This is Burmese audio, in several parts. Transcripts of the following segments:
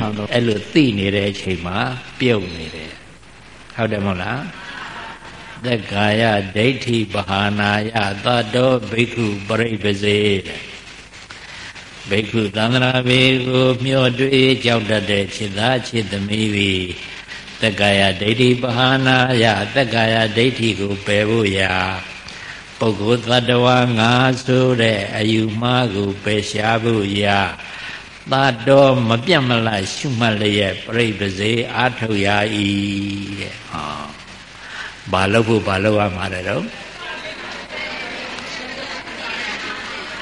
အဲ့လိုသိနေတဲ့အချိန်မှာပြုတ်နေတယ်ဟုတ်တယ်မဟုတ်လားသက်ကာယဒိဋ္ဌိပဟာနာယသတ္တောဘိက္ခုပရိပစေဘိက္ခုသန္တရာဘေကိုမျောတွေ့ကြောက်တတ်တဲ့ခြေသားခြေသမီးသည်သက်ကာယဒိဋ္ဌိပဟာနာယသက်ကာယဒိဋ္ဌိကိုပယ်ဖို့ရာပုဂ္ဂိုလ်သတ္တဝါငါဆိုတဲ့အယူမှားကိုပယ်ရှားဖို့ရာ သာတော်မပြတ်မလတ်ရှုမှတ်လျက်ပြိပစေအာထုတ်ရာ၏တဲ့ဟောဘာလို့ဖို့ဘာလို့ရမှာလဲတော့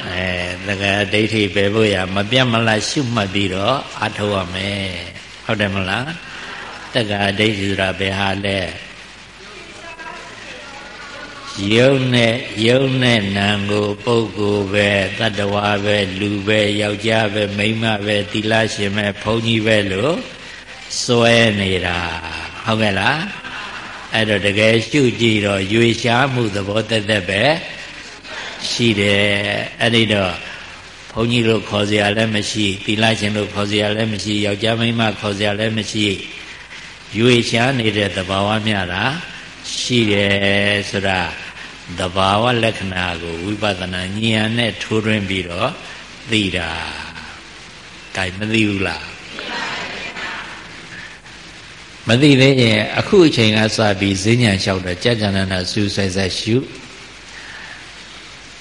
အဲတကယ်ဒိဋ္ဌိပဲဖို့ရမပြတ်မလတ်ရှုမှတ်ပြီးတော့အာထုတ်ရမယ်ဟုတ်တယ်မလားတက္ကဒိဋ္ဌိဆိုတာဘယ်ဟာလဲ ယုံနဲ့ယုံနဲ့နာကိုပုဂ္ဂိုလ်ပဲတတ္တဝါပဲလူပဲယောက်ျားပဲမိန်းမပဲသီလရှင်ပဲဘုန်းကြီးပဲလို့စွဲနေတာဟုတ်ကဲ့လားအဲ့တော့တကယ်ရှုကြည့်တော့ရွေရှားမှုသဘောတက်တက်ပဲရှိတယ်အဲ့ဒီတော့ဘုန်းကြီးတို့ခေါ်စရာလည်းမရှိသီလရှင်တို့ခေါ်စရာလည်းမရှိယောက်ျားမိန်းမခေါ်စရာလည်းမရှိရွေရှားနေတဲ့သဘာဝမြတာရှိတယ်ဆိုတာ တဘာဝလက္ခဏာကိုဝိပဿနာဉာဏ်နဲ့ထိုးထွင်းပြီးတော့သိတာ။ဒါမသိဘူးလားမသိသေးရင်အခုအချိန်ကစပြီးဈဉ္ညာလျှောက်တော့ကြာကြာနာနာစူးဆိုင်ဆိုင်ရှု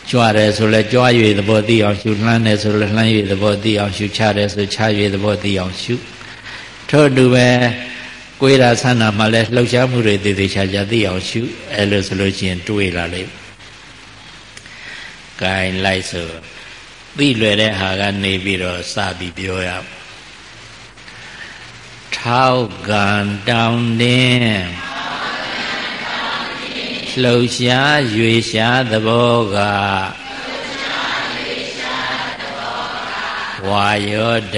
ကြွားတယ်ဆိုလဲကြွား၍သဘောသိအောင်ရှုလှမ်းတယ်ဆိုလဲလှမ်း၍သဘောသိအောင်ရှုချတယ်ဆိုချ၍သဘောသိအောင်ရှုထို့တူပဲ ကိုယ်ရာဆန္ဒမှလည်းလှုပ်ရှားမှုတွေတည်တည်ချာချာသိအောင်ရှုအဲလိုဆိုလို့ရှိရင်တွေးလာလိမ့်။ဂိုင်းလိုက်ဆိုသိလွယ်တဲ့ဟာကနေပြီးတော့စပြီးပြောရထောက်ကံတောင်းတင်းလှုပ်ရှားရွေရှားသဘောကဝါယောဒ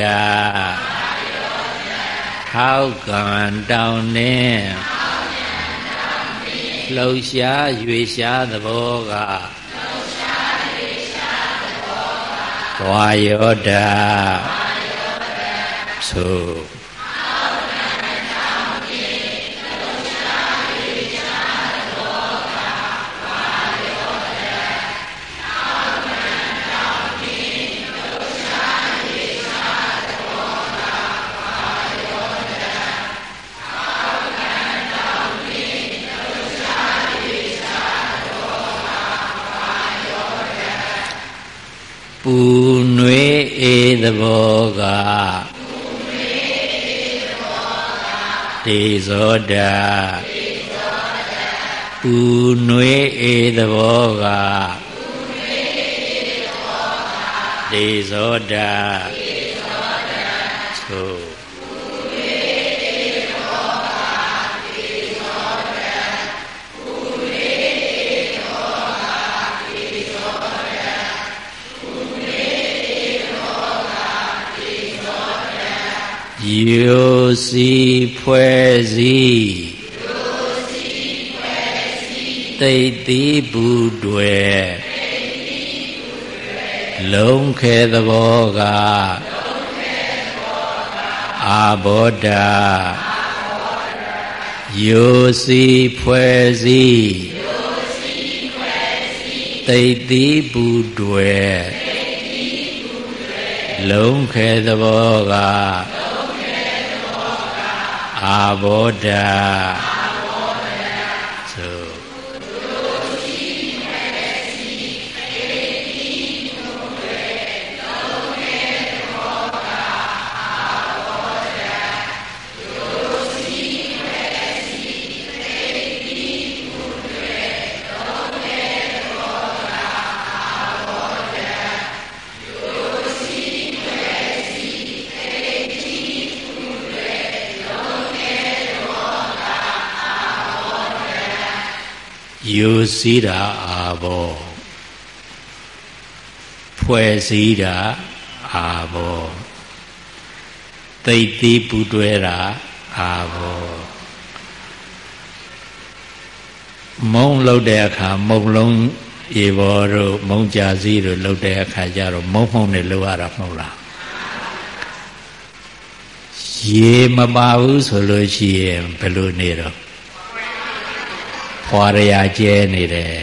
ထောက်ကံတောင်းတင်းလှုပ်ရှားရွေရှားသဘောကဝါယောဒသို့ ပူနွေးအေးသဘောကဒေဇောဒပူနွေးအေးသဘောကဒေဇောဒ ယူစီဖွဲ့စည်းသိတိဘူးတွေလုံးခဲသဘောကအာဘောဓာယူစီဖွဲ့စည်းသိတိဘူးတွေလုံးခဲသဘောက အာဘောဓာ ယူစည်းတာအာဘောဖွဲ့စည်းတာအာဘောသိသိပူတွဲတာအာဘောမုံလှုပ်တဲ့အခါမုံလုံးရေဘောတို့မုံကြာစည်းတို့လှုပ်တဲ့အခါကျတော့မုံမုံနဲ့လှုပ်ရတာမဟုတ်လားရေမပါဘူးဆိုလို့ရှိရင်ဘယ်လိုနေတော့ ဖွာရရကျဲနေတယ်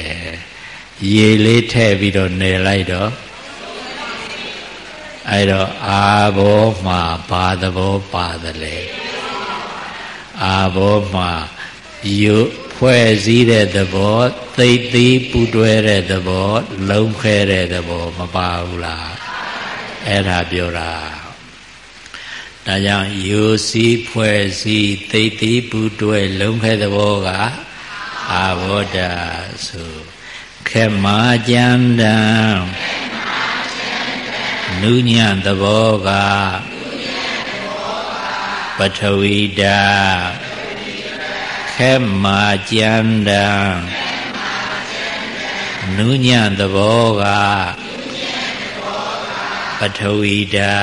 ရေလေးထည့်ပြီးတော့နေလိုက်တော့အဲ့တော့အာဘောမှာဘာသဘောပါသလဲအာဘောမှာယုဖွဲ့စည်းတဲ့သဘောသိသိပူတွဲတဲ့သဘောလုံးခဲတဲ့သဘောမပါဘူးလားအဲ့ဒါပြောတာဒါကြောင့်ယုစည်းဖွဲ့စည်းသိသိပူတွဲလုံးခဲသဘောက အာဘောဓာဆိုခေမာကြံတံနုညံသဘောကပထဝီဓာခဲမာကြံတံနုညံသဘောကပထဝီဓာ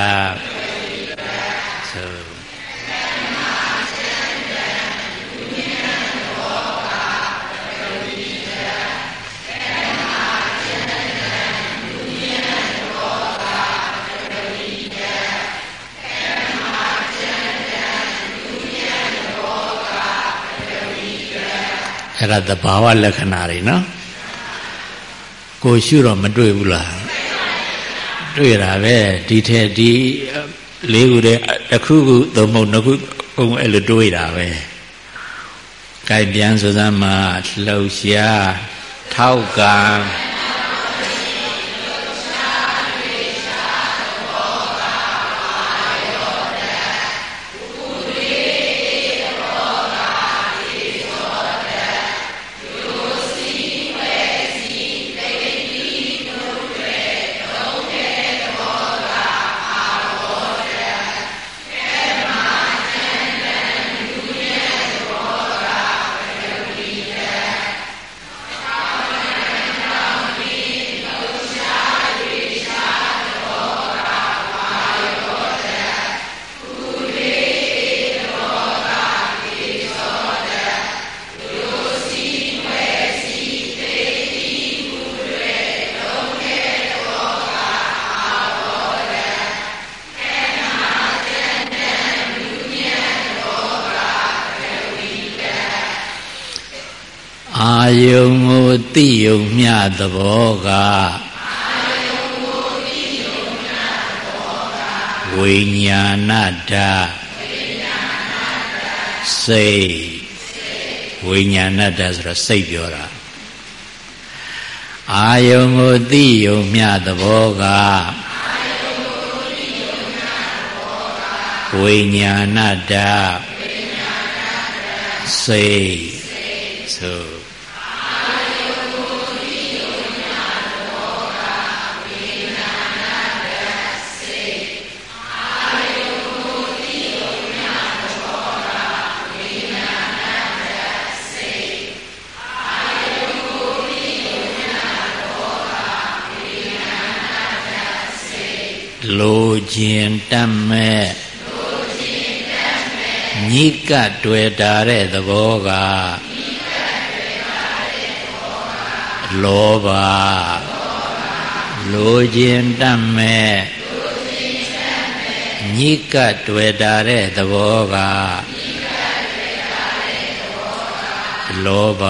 အဲ့ဒါသဘာဝလက္ခဏာတွေနော်ကိုရှုတော့မတွေ့ဘူးလားတွေ့တာပဲဒီထက်ဒီလေးခုတည်းတစ်ခုခုသုံးမဟုတ်နှစ်ခုဘုံအဲ့လိုတွေးတာပဲကြိုက်ပြန်ဆိုစမ်းမှာလှုပ်ရှားထောက်ကံ သဘောကဝိညာဏဓာစိတ်ဝိညာဏဓာဆိုတော့စိတ်ပြောတာအာယုံကိုသိယုံမျှသဘောကဝိညာဏဓာစိတ်ဆို လိုခြင်းတတ်မဲ့ညိကတွေ့တာတဲ့သဘောကလောဘလိုခြင်းတတ်မဲ့ညိကတွေ့တာတဲ့သဘောကလောဘ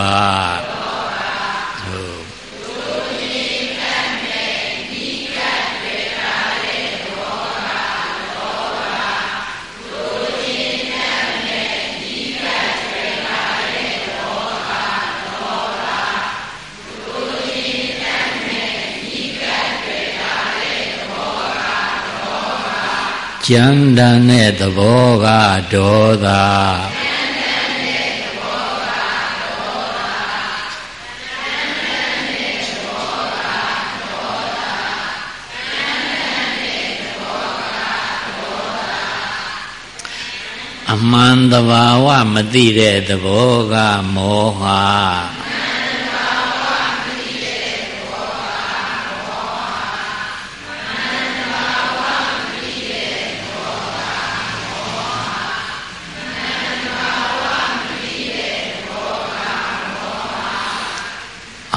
ကြမ်းတမ်းတဲ့သဘောကဒေါသအမှန်တဘာဝမသိတဲ့သဘောကမောဟ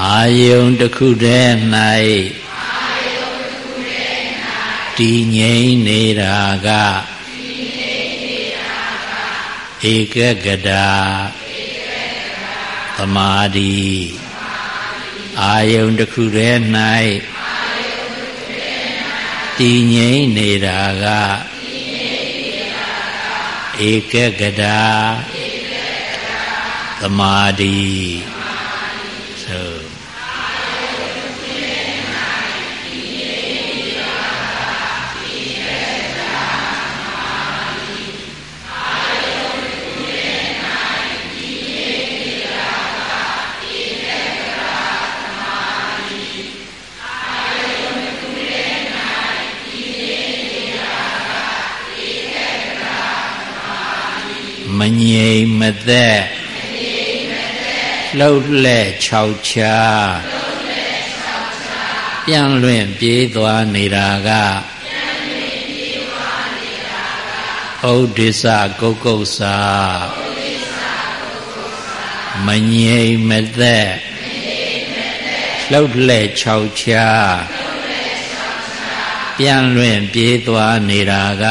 အာယုံတစ်ခုတည်း၌တည်ငြိမ်နေတာကဧကဂတာသမာဓိအာယုန်တစ်ခုတည်း၌တည်ငြိမ်နေတာကဧကဂတာသမာဓိ မငြိမ်မသက်လှုပ်လှဲ့ခြောက်ချာပြန်လွင့်ပြေးသွားနေတာကဩဒိစ္စကုတ်ကုတ်စာမငြိမ်မသက်လှုပ်လှဲ့ခြောက်ချာပြန်လွင့်ပြေးသွားနေတာက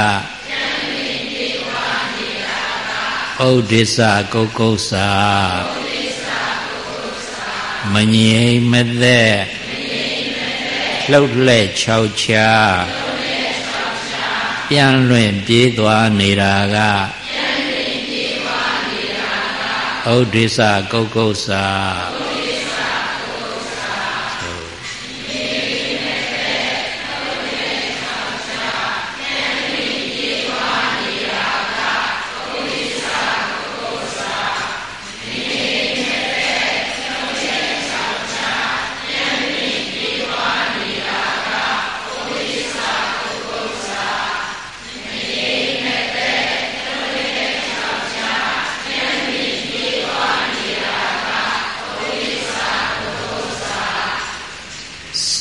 ဩဒိစ္စကုတ်ကုတ်စာမငြိမ်မသက်လှုပ်လှဲ့ခြောက်ချာပြန်လွင့်ပြေးသွားနေတာကဩဒိစ္စကုတ်ကုတ်စာ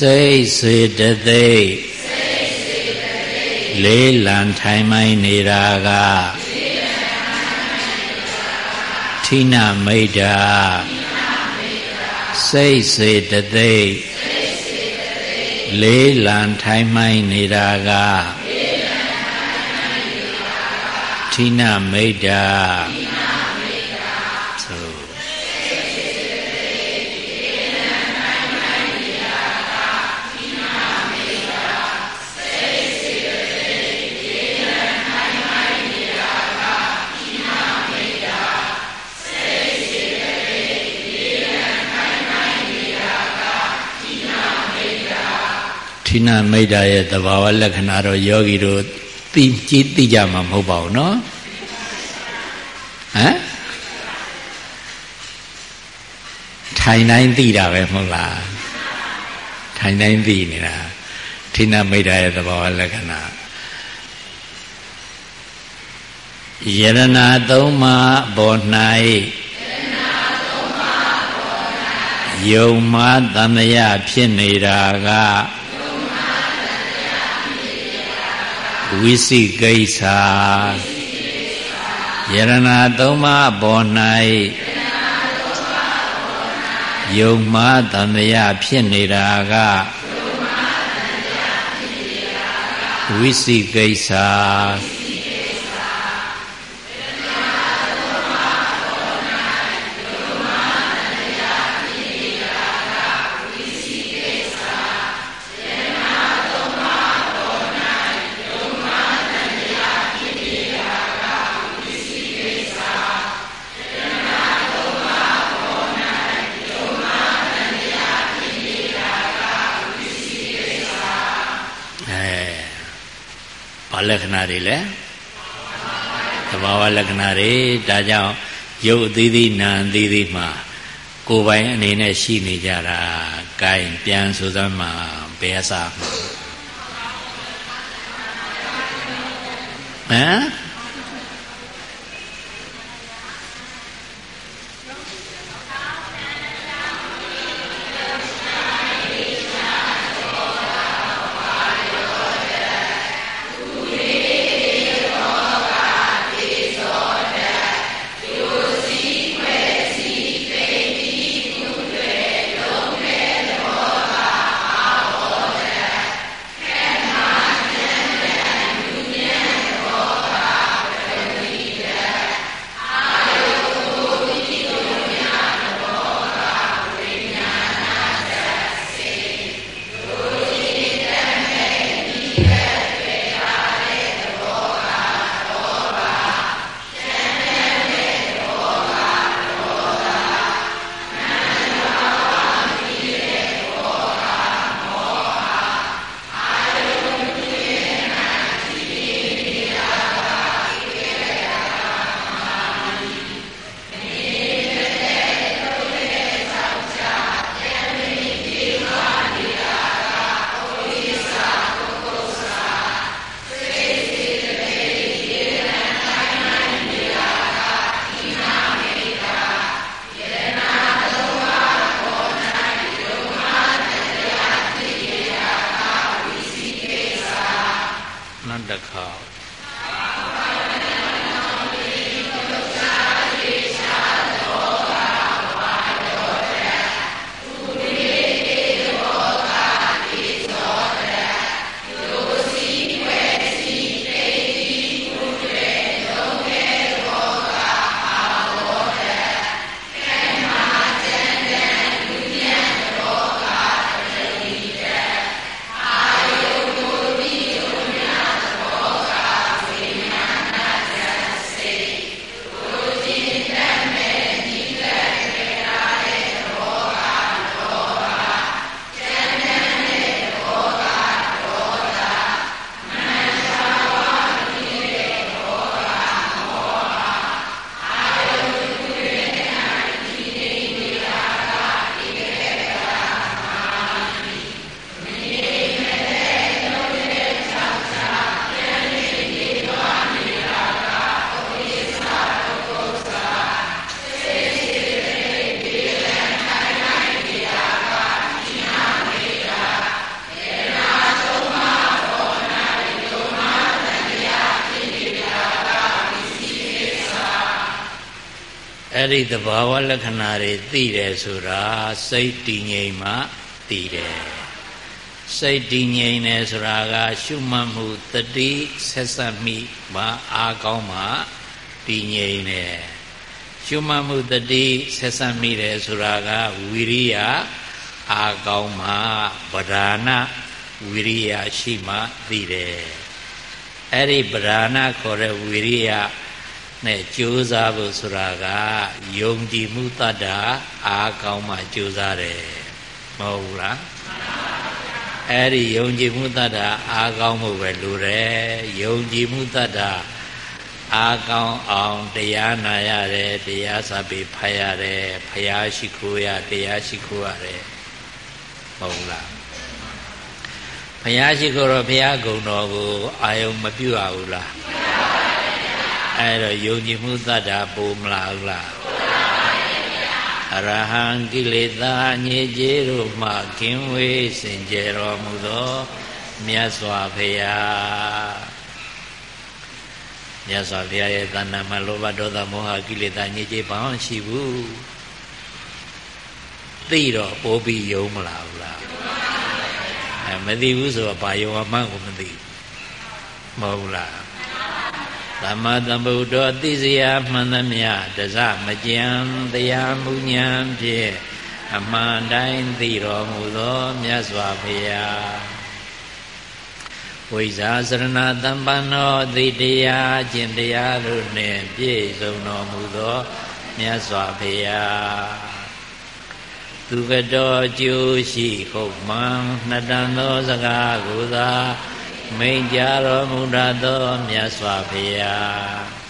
စိတ်စေတသိက်လေးလံထိုင်မိုင်းနေတာကထိနမိတ်တာစိတ်စေတသိက်လေးလံထိုင်မိုင်းနေတာကထိနမိတ်တာ ဌိနမိတ်တာရဲ့သဘာဝလက္ခဏာတော့ယောဂီတို့သိကြည့်သိကြမှာမဟုတ်ပါဘူးเนาะဟမ်ထိုင်တိုင်းသိတာပဲမဟုတ်လားထိုင်တိုင်းသိနေတာဌိနမိတ်တာရဲ့သဘာဝလက္ခဏာယရနာသုံးပါးပေါ်၌ယုံမှတမယဖြစ်နေတာက ဝိသိကိစ္စယရဏသုံးပါးပေါ်၌ယုံမှားတန်တရားဖြစ်နေတာကဝိသိကိစ္စ လက္ခဏာတွေလဲသဘာဝလက္ခဏာတွေဒါကြောင့်ရုပ်အသေးသေးနာအသေးသေးမှာကိုယ်ပိုင်အနေနဲ့ရှိနေကြတာဂိုင်းပြန်ဆိုသမ်းမှာဘယ်အစားဟမ် အဲ့ဒီသဘာဝလက္ခဏာတွေသိတယ်ဆိုတာစိတ်တည်ငြိမ်မှသိတယ်စိတ်တည်ငြိမ်တယ်ဆိုတာက ရှုမှတ်မှုတတိဆက်ဆက်မိမှအားကောင်းမှတည်ငြိမ်တယ်ရှုမှတ်မှုတတိဆက်ဆက်မိတယ်ဆိုတာကဝီရိယအားကောင်းမှဗဒာနာဝီရိယရှိမှသိတယ်အဲ့ဒီဗဒာနာခေါ်တဲ့ဝီရိယ နဲ့ကြိုးစားဖို့ဆိုတာကယုံကြည်မှုတတ္တာအားကောင်းမှကြိုးစားတယ်မဟုတ်ဘူးလားအဲ့ဒီယုံကြည်မှုတတ္တာအားကောင်းမှုပဲလိုတယ်ယုံကြည်မှုတတ္တာအားကောင်းအောင်တရားနာရတယ်တရားစာပေဖတ်ရတယ်ဖယားရှိခိုးရတရားရှိခိုးရတယ်မဟုတ်လားဘုရားရှိခိုးတော့ဘုရားဂုဏ်တော်ကိုအာယုံမပြုရဘူးလား အဲ့တော့ယုံကြည်မှုသတ္တာပိုမလာဘူးလားအရဟံကိလေသာညေကျေတို့မှကင်းဝေးစင်ကြယ်တော်မူသောမြတ်စွာဘုရားမြတ်စွာဘုရားရဲ့သဏ္ဍာန်မှာလောဘဒေါသမောဟကိလေသာညေကျေဘာမှရှိဘူးသိတော့ပိုးပြီးယုံမလာဘူးလားအဲမသိဘူးဆိုတော့ဘာယုံမှန်းကိုမသိဘူးမဟုတ်လား သမ္မာသမ္ဗုဒ္ဓောသိစရာမှန်သမျှတစမကြံတရားမှုဉာဏ်ဖြင့်အမှန်တိုင်းသိတော်မူသောမြတ်စွာဘုရားဝိဇာစရဏတမ္ပန္နောသိတရားကျင့်တရားတို့နှင့်ပြည့်စုံတော်မူသောမြတ်စွာဘုရားသူကတော်ကျိုးရှိဟုတ်မှန်နှစ်တန်သောစကားကိုသာ မိန်ကြတော်မူတတ်သောမြတ်စွာဘုရား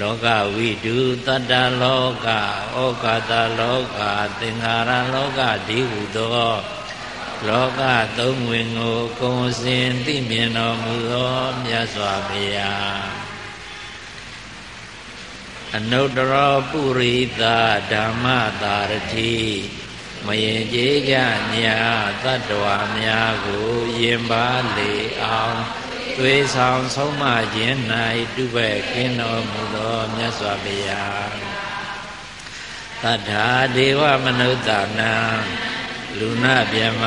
လောကဝိတုတတ္တလောကဩကာသလောကသင်္ခါရလောကဒီဟုသောလောကသုံးဝင်ကိုကုံစင်သိမြင်တော်မူသောမြတ်စွာဘုရားအနုတ္တရပုရိသဓမ္မတာရတိ မရင်ကြေးကြညာတတ္တဝါများကိုယင်ပါလေအောင်သွေးဆောင်ဆုံးမခြင်း၌တုပဲ့ကင်းတော်မူသောမြတ်စွာဘုရားတထာဒေဝမနုဿာနံလူနာမြမ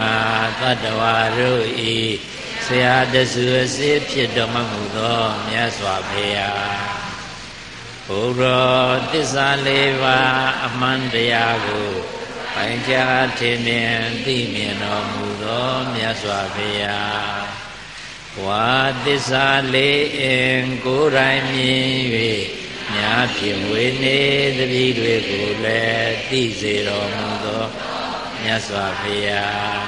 တတ္တဝါတို့ဤဆရာတဆူအစစ်ဖြစ်တော်မူသောမြတ်စွာဘုရားဘုရောတစ္ဆာလေးပါးအမှန်တရားကို ပိုင်ကြထင်မြင်သိမြင်တော်မူသောမြတ်စွာဘုရားဝါသစ္စာလေးအင်ကိုယ်တိုင်မြင်၍ညာဖြင့်ဝေနေသတိတွေကိုလည်းသိစေတော်မူသောမြတ်စွာဘုရား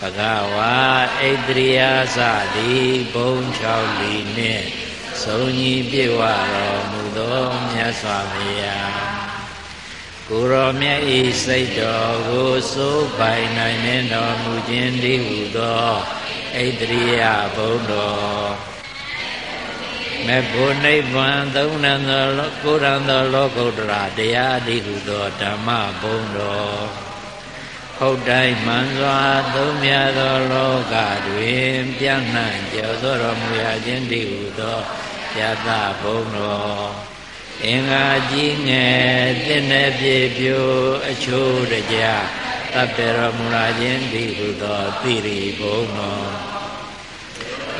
ဘဂဝါဣတရိယာစသည်ဘုံ6လီနှင့်သုံးကြီးပြေဝတော်မူသောမြတ်စွာဘုရား ကိုရောမြတ်ဤစိတ်တော်ကိုစိုးပိုင်နိုင်မင်းတော်မူခြင်းတည်းဟူသောဣတရိယဘုံတော်မေဖို့နိဗ္ဗာန်သုံးနံသောကိုရံသောလောကုတ္တရာတရားတည်းဟူသောဓမ္မဘုံတော်ဟုတ်တိုင်းမှန်စွာသုံးမြသောလောကတွင်ပြန့်နှံ့ကျော်သောတော်မူရာခြင်းတည်းဟူသောယတဘုံတော် အင်္ဂါကြီးငယ်တင့်တဲ့ပြေပြိုအချိုးတကြတပ်ပေတော်မူလာခြင်းဒီဟုသောသိရိဘုံတော်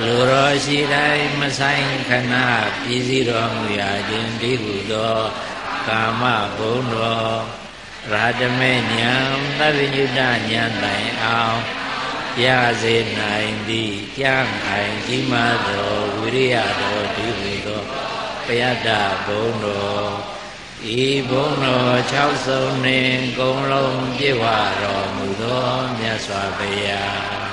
လူတော်ရှိတိုင်းမဆိုင်ခဏပြည်စည်းတော်မူရာခြင်းဒီဟုသောကာမဘုံတော်ရာဓမေညာသဗ္ဗညုတဉာဏ်တိုင်အောင်ရစေနိုင်သည်ကြံ့ခိုင်ကြီးမားသောဝိရိယတော်ဒီဟုသောပ ယတ္တဘုံတော်ဤဘုံတော်6စုံနှင့်ကုံလုံးပြည့်ဝတော်မူသောမြတ်စွာဘုရား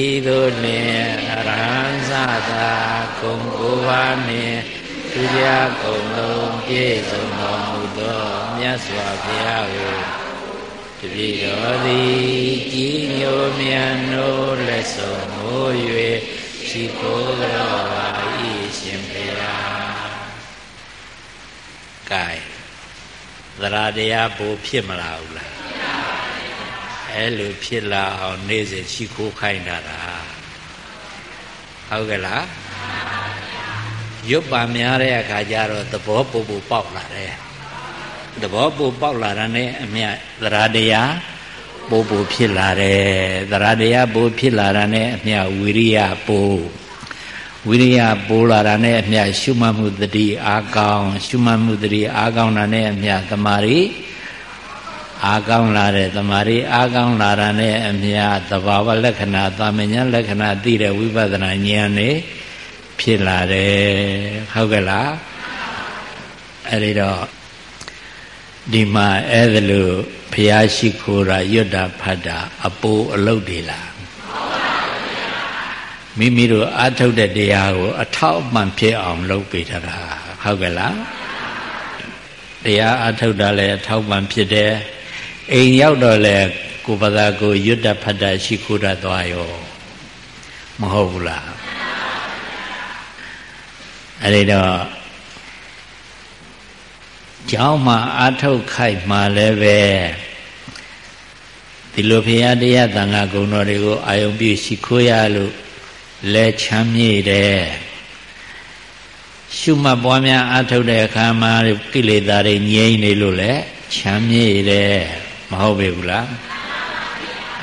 ဤသို့နှင့်အရဟံသသာကုံကိုးပါးနှင့်သူကြကုံလုံးပြည့်စုံတော်မူသောမြတ်စွာဘုရားကိုတပိတော်သည်ကြီးညိုမြတ်နိုးလက်ဆုံးမိုး၍ရှိခိုးတော်ပါ၏ရှင်ဘုရား ကဲသရတရားဘိုးဖြစ်မလာဘူးလားအဲ့လိုဖြစ်လာအောင်နေ့စဉ်ရှိခိုးခိုင်းတာဟုတ်ကဲ့လားရွတ်ပါများတဲ့အခါကျတော့သဘောပူပူပေါက်လာတယ်သဘောပိုပေါက်လာတာနဲ့အမြသရတရားပိုပိုဖြစ်လာတယ်သရတရားပိုဖြစ်လာတာနဲ့အမြဝိရိယပို ဝိရိယပိုလာတာနဲ့အမြရှုမှတ်မှုတတိအာကောင်းရှုမှတ်မှုတတိအာကောင်းတာနဲ့အမြသမာဓိအာကောင်းလာတဲ့သမာဓိအာကောင်းလာတာနဲ့အမြသဘာဝလက္ခဏာသာမညာလက္ခဏာသိတဲ့ဝိပဿနာဉာဏ်နဲ့ဖြစ်လာတယ်ဟုတ်ကဲ့လားအဲ့ဒီတော့ဒီမှာအဲ့ဒါလို့ဘုရားရှိခိုးတာရွတ်တာဖတ်တာအပိုးအလုတ်တွေလား မိမိတို့အထုတ်တဲ့တရားကို အထောက်အပံ့ဖြစ်အောင်လုပ်ပေးထားတာဟုတ်ကဲ့လားတရားအထုတ်တာလည်းအထောက်အပံ့ဖြစ်တယ်အိမ်ရောက်တော့လေကိုပဒါကိုရွတ်တဖတ်တာရှိခိုးတတ်သွားရောမဟုတ်ဘူးလားအဲ့ဒီတော့ကျောင်းမှာအာထုတ်ခိုက်မှလည်းပဲဒီလိုဖရာတရားတန်ခါဂုဏ်တော်တွေကိုအာယုံပြည့်ရှိခိုးရလို့ လဲချမ်းမြေ့တယ်ရှုမှတ်ပွားများအာထုတ်တဲ့အခါမှာကိလေသာတွေငြိမ့်နေလို့လဲချမ်းမြေ့တယ်မဟုတ်ပေဘူးလား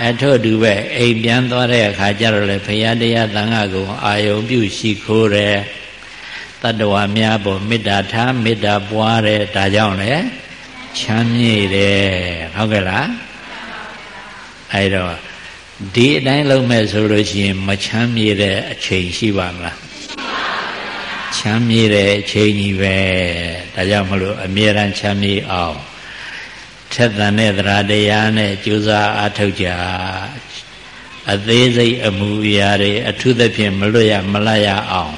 အထို့တူပဲအိမ်ပြန်သွားတဲ့အခါကျတော့လေဖရာတရားတန်ခါဂုဏ်အာယုံပြုရှိခိုးတယ်တတ္တဝါများပေါ်မေတ္တာထားမေတ္တာပွားတယ်ဒါကြောင့်လေချမ်းမြေ့တယ်ဟုတ်ကဲ့လားအဲတော့ ဒီအတိုင်းလုံးမဲ့ဆိုလို့ရှိရင်မချမ်းမြေ့တဲ့အချိန်ရှိပါမလားချမ်းမြေ့တဲ့အချိန်ကြီးပဲဒါကြောင့်မလို့အမြဲတမ်းချမ်းမြေ့အောင်ထက်သန်တဲ့သရတရားနဲ့ကြိုးစားအားထုတ်ကြအသေးစိတ်အမှုအရာတွေအထူးသဖြင့်မလွတ်ရမလတ်ရအောင်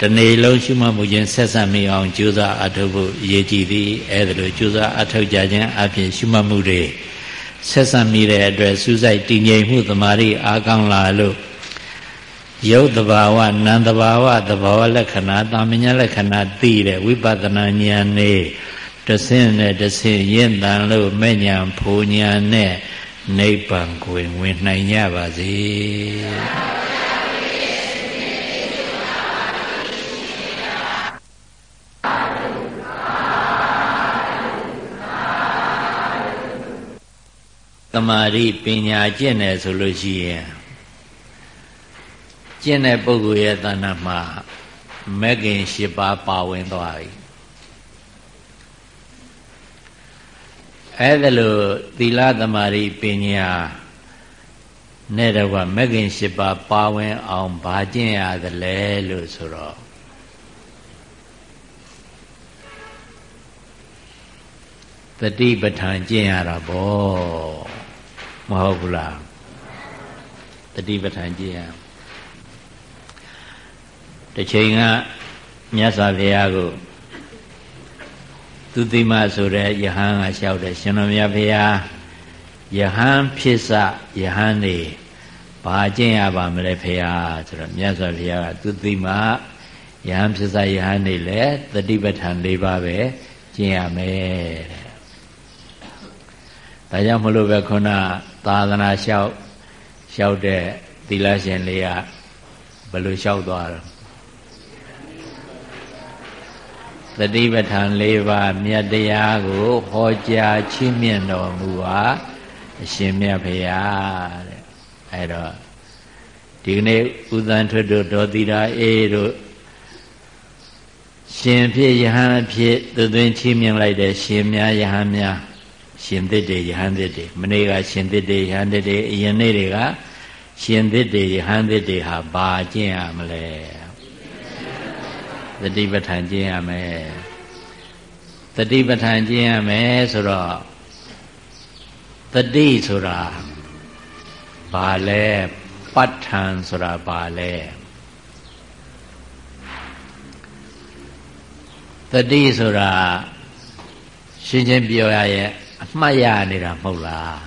တနေ့လုံးရှုမှတ်မှုခြင်းဆက်ဆက်မိအောင်ကြိုးစားအထောက်ဖို့ရည်ကြည်သည်အဲဒါလိုကြိုးစားအထောက်ကြခြင်းအပြင်ရှုမှတ်မှုတွေ ဆက်ဆက်မိတဲ့အတွက်စူးစိုက်တည်ငြိမ်မှုသမာဓိအားကောင်းလာလို့ယုတ်တဘာဝနံတဘာဝသဘာဝလက္ခဏာတာမညာလက္ခဏာသိတဲ့ဝိပဿနာဉာဏ်နဲ့တဆင့်နဲ့တဆင့်ရင့်တန်လို့မဲ့ညာဖူညာနဲ့နိဗ္ဗာန်ကိုဝင်နိုင်ကြပါစေ မာရီပညာကျင့်တယ်ဆိုလို့ရှိရင်ကျင့်တဲ့ပုဂ္ဂိုလ်ရဲ့တဏ္ဍာမှာမဂ္ဂင်၈ပါးပါဝင်သွားပြီအဲ့ဒါလို့သီလသမာဓိပညာနဲ့တော့မဂ္ဂင်၈ပါးပါဝင်အောင်ဘာကျင့်ရသလဲလို့ဆိုတော့တတိပဋ္ဌာန်ကျင့်ရတာပေါ့ မဟုတ်ဘူးလားတတိပဋ္ဌာန်ကြည့်ရတစ်ချိန်ကမြတ်စွာဘုရားကိုသူတိမဆိုတဲ့ယဟန်ကလျှောက်တယ်ရှင်တော်မြတ်ဘုရားယဟန်ဖြစ်စယဟန်နေဘာကျင့်ရပါမလဲဖေဟာဆိုတော့မြတ်စွာဘုရားကသူတိမယဟန်ဖြစ်စယဟန်နေလေတတိပဋ္ဌာန်၄ပါးပဲကျင့်ရမယ်တဲ့ဒါကြောင့်မလို့ပဲခုန သာသနာလျှောက်လျှောက်တဲ့သီလရှင်လေးကဘယ်လိုလျှောက်သွားတော့သတိပဋ္ဌာန်၄ပါးမြတ်တရားကိုဟောကြားချီးမြှင့်တော်မူပါအရှင်မြတ်ဖရာတဲ့အဲတော့ဒီကနေ့ဥသံထွတ်တို့ဒေါသီရာအေးတို့ရှင်ဖြစ်ယဟန်ဖြစ်သူသွင်းချီးမြှင့်လိုက်တဲ့ရှင်များယဟန်များ ရှင်သစ်တွေယဟန်သစ်တွေမနေ့ကရှင်သစ်တွေယဟန်သစ်တွေအရင်နေ့တွေကရှင်သစ်တွေယဟန်သစ်တွေဟာဘာကျင့်ရမလဲသတိပဋ္ဌာန်ကျင့်ရမယ်သတိပဋ္ဌာန်ကျင့်ရမယ်ဆိုတော့သတိဆိုတာဘာလဲပဋ္ဌာန်ဆိုတာဘာလဲသတိဆိုတာရှင်းချင်းပြောရရဲ့ အမှတ်ရနေတာမဟုတ်လား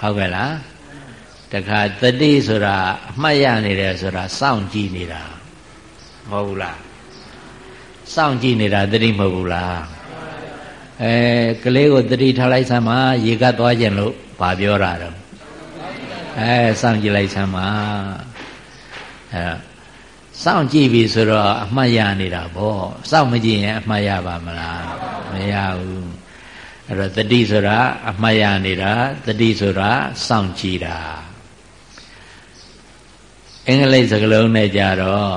ဟုတ်ကဲ့လားတခါတတိဆိုတာအမှတ်ရနေတယ်ဆိုတာစောင့်ကြည့်နေတာမဟုတ်ဘူးလားစောင့်ကြည့်နေတာတတိမဟုတ်ဘူးလားအဲကလေးကိုတတိထားလိုက်စမ်းပါရေကတ်သွားခြင်းလို့ဗာပြောတာတော့အဲစောင့်ကြည့်လိုက်စမ်းပါအဲစောင့်ကြည့်ပြီဆိုတော့အမှတ်ရနေတာပေါ့စောင့်မကြည့်ရင်အမှတ်ရပါမလားမရဘူး အဲ့တော့တတိဆိုတာအမှတ်ရနေတာတတိဆိုတာစောင့်ကြည့်တာအင်္ဂလိပ်စကားလုံးနဲ့ကြတော့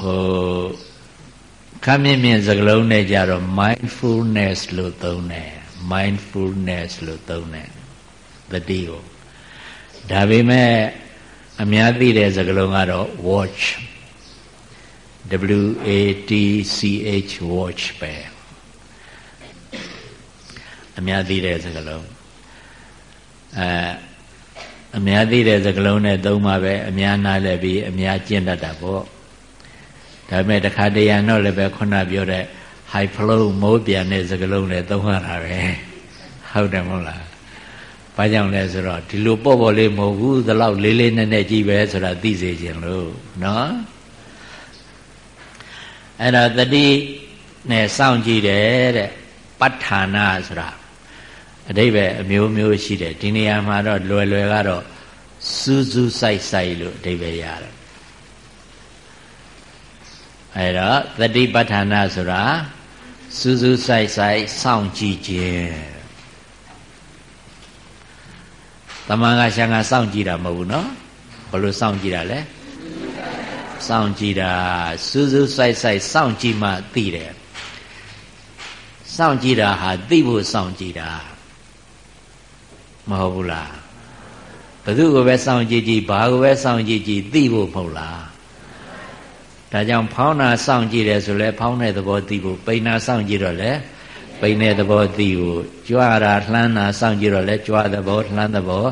ဟိုခမ်းမြင့်မြင့်စကားလုံးနဲ့ကြတော့ mindfulness လို့သုံးတယ် mindfulness လို့သုံးတယ်တတိကိုဒါပေမဲ့အများသိတဲ့စကားလုံးကတော့ watch W A T C H watch ပဲ အများသိတဲ့စကားလုံးအဲအများသိတဲ့စကားလုံးနဲ့သုံးပါပဲအများနားလည်ပြီးအများကျင့်တတ်တာပေါ့ဒါပေမဲ့တခါတရံတော့လည်းပဲခုနပြောတဲ့ high flow မိုးပြန်တဲ့စကားလုံးနဲ့သုံးရတာပဲဟုတ်တယ်မဟုတ်လားဘာကြောင့်လဲဆိုတော့ဒီလိုပေါ့ပေါ့လေးမဟုတ်ဘူးဒီလောက်လေးလေးနက်နက်ကြီးပဲဆိုတာသိစေခြင်းလို့နော်အဲ့ဒါတတိနဲ့စောင့်ကြည့်တယ်တဲ့ပဋ္ဌာနာဆိုတာ အတိပ္ပယ်အမျိုးမျိုးရှိတယ်ဒီနေရာမှာတော့လွယ်လွယ်ကတော့စူးစူးစိုက်စိုက်လို့အတိပ္ပယ်ရတယ်အဲ့တော့တတိပဋ္ဌာနာဆိုတာစူးစူးစိုက်စိုက်စောင့်ကြည့်ခြင်းတမန်ကရှံကစောင့်ကြည့်တာမဟုတ်ဘူးနော်ဘယ်လိုစောင့်ကြည့်တာလဲစောင့်ကြည့်တာစူးစူးဆိုင်ဆိုင်စောင့်ကြည့်မှသိတယ်စောင့်ကြည့်တာဟာသိဖို့စောင့်ကြည့်တာ မဟုတ်ဘူးလားဘသူကိုပဲစောင့်ကြည့်ကြည့်ဘာကိုပဲစောင့်ကြည့်ကြည့်သိဖို့မဟုတ်လားဒါကြောင့်ဖောင်းနာစောင့်ကြည့်တယ်ဆိုလဲဖောင်းတဲ့သဘောသိဖို့ပိန်နာစောင့်ကြည့်တော့လဲပိန်တဲ့သဘောသိဖို့ကြွားတာလှမ်းတာစောင့်ကြည့်တော့လဲကြွားသဘောလှမ်းသဘော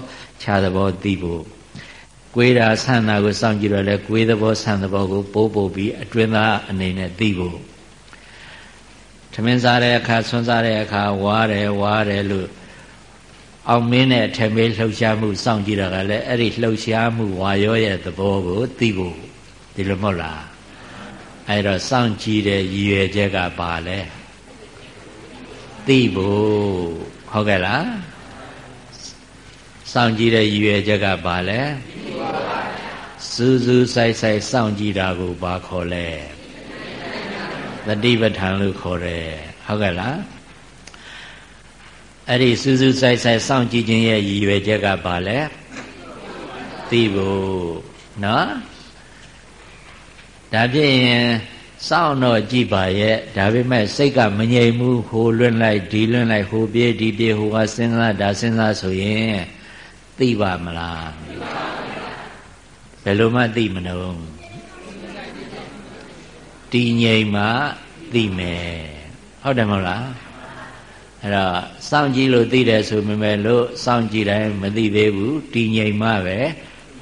ခြားသဘောသိဖို့ကွေးတာဆန့်တာကိုစောင့်ကြည့်တော့လဲကွေးသဘောဆန့်သဘောကိုပိုးပို့ပြီးအတွင်းသားအနေနဲ့သိဖို့ထမင်းစားတဲ့အခါဆွန်းစားတဲ့အခါဝါတယ်ဝါတယ်လို့ အောင်မင်းနဲ့ထမေးလှုပ်ရှားမှုစောင့်ကြည့်တာကလည်းအဲ့ဒီလှုပ်ရှားမှုဝါရောရဲ့သဘောကိုသိဖို့ဒီလိုမဟုတ်လားအဲ့တော့စောင့်ကြည့်တဲ့ရည်ရွယ်ချက်ကပါလဲသိဖို့ဟုတ်ကဲ့လားစောင့်ကြည့်တဲ့ရည်ရွယ်ချက်ကဘာလဲစူးစူးဆိုင်ဆိုင်စောင့်ကြည့်တာကိုဘာခေါ်လဲသတိပဋ္ဌာန်လို့ခေါ်တယ်ဟုတ်ကဲ့လား အဲ့ဒီစူးစူးဆိုင်ဆိုင်စောင့်ကြည့်ခြင်းရဲ့ရည်ရွယ်ချက်ကဘာလဲသိဖို့နော်ဒါဖြစ်ရင်စောင့်တော့ကြည့်ပါရဲ့ဒါပေမဲ့စိတ်ကမငြိမ်ဘူးဟိုလွင့်လိုက်ဒီလွင့်လိုက်ဟိုပြေးဒီပြေးဟိုကစဉ်းစားဒါစဉ်းစားဆိုရင်သိပါမလားဘယ်လိုမှသိမနှုံးတည်ငြိမ်မှသိမယ်ဟုတ်တယ်မဟုတ်လား အဲ့တော့စောင့်ကြည့်လို့သိတယ်ဆိုပေမဲ့လို့စောင့်ကြည့်တိုင်းမသိသေးဘူးတည်ငြိမ်မှပဲ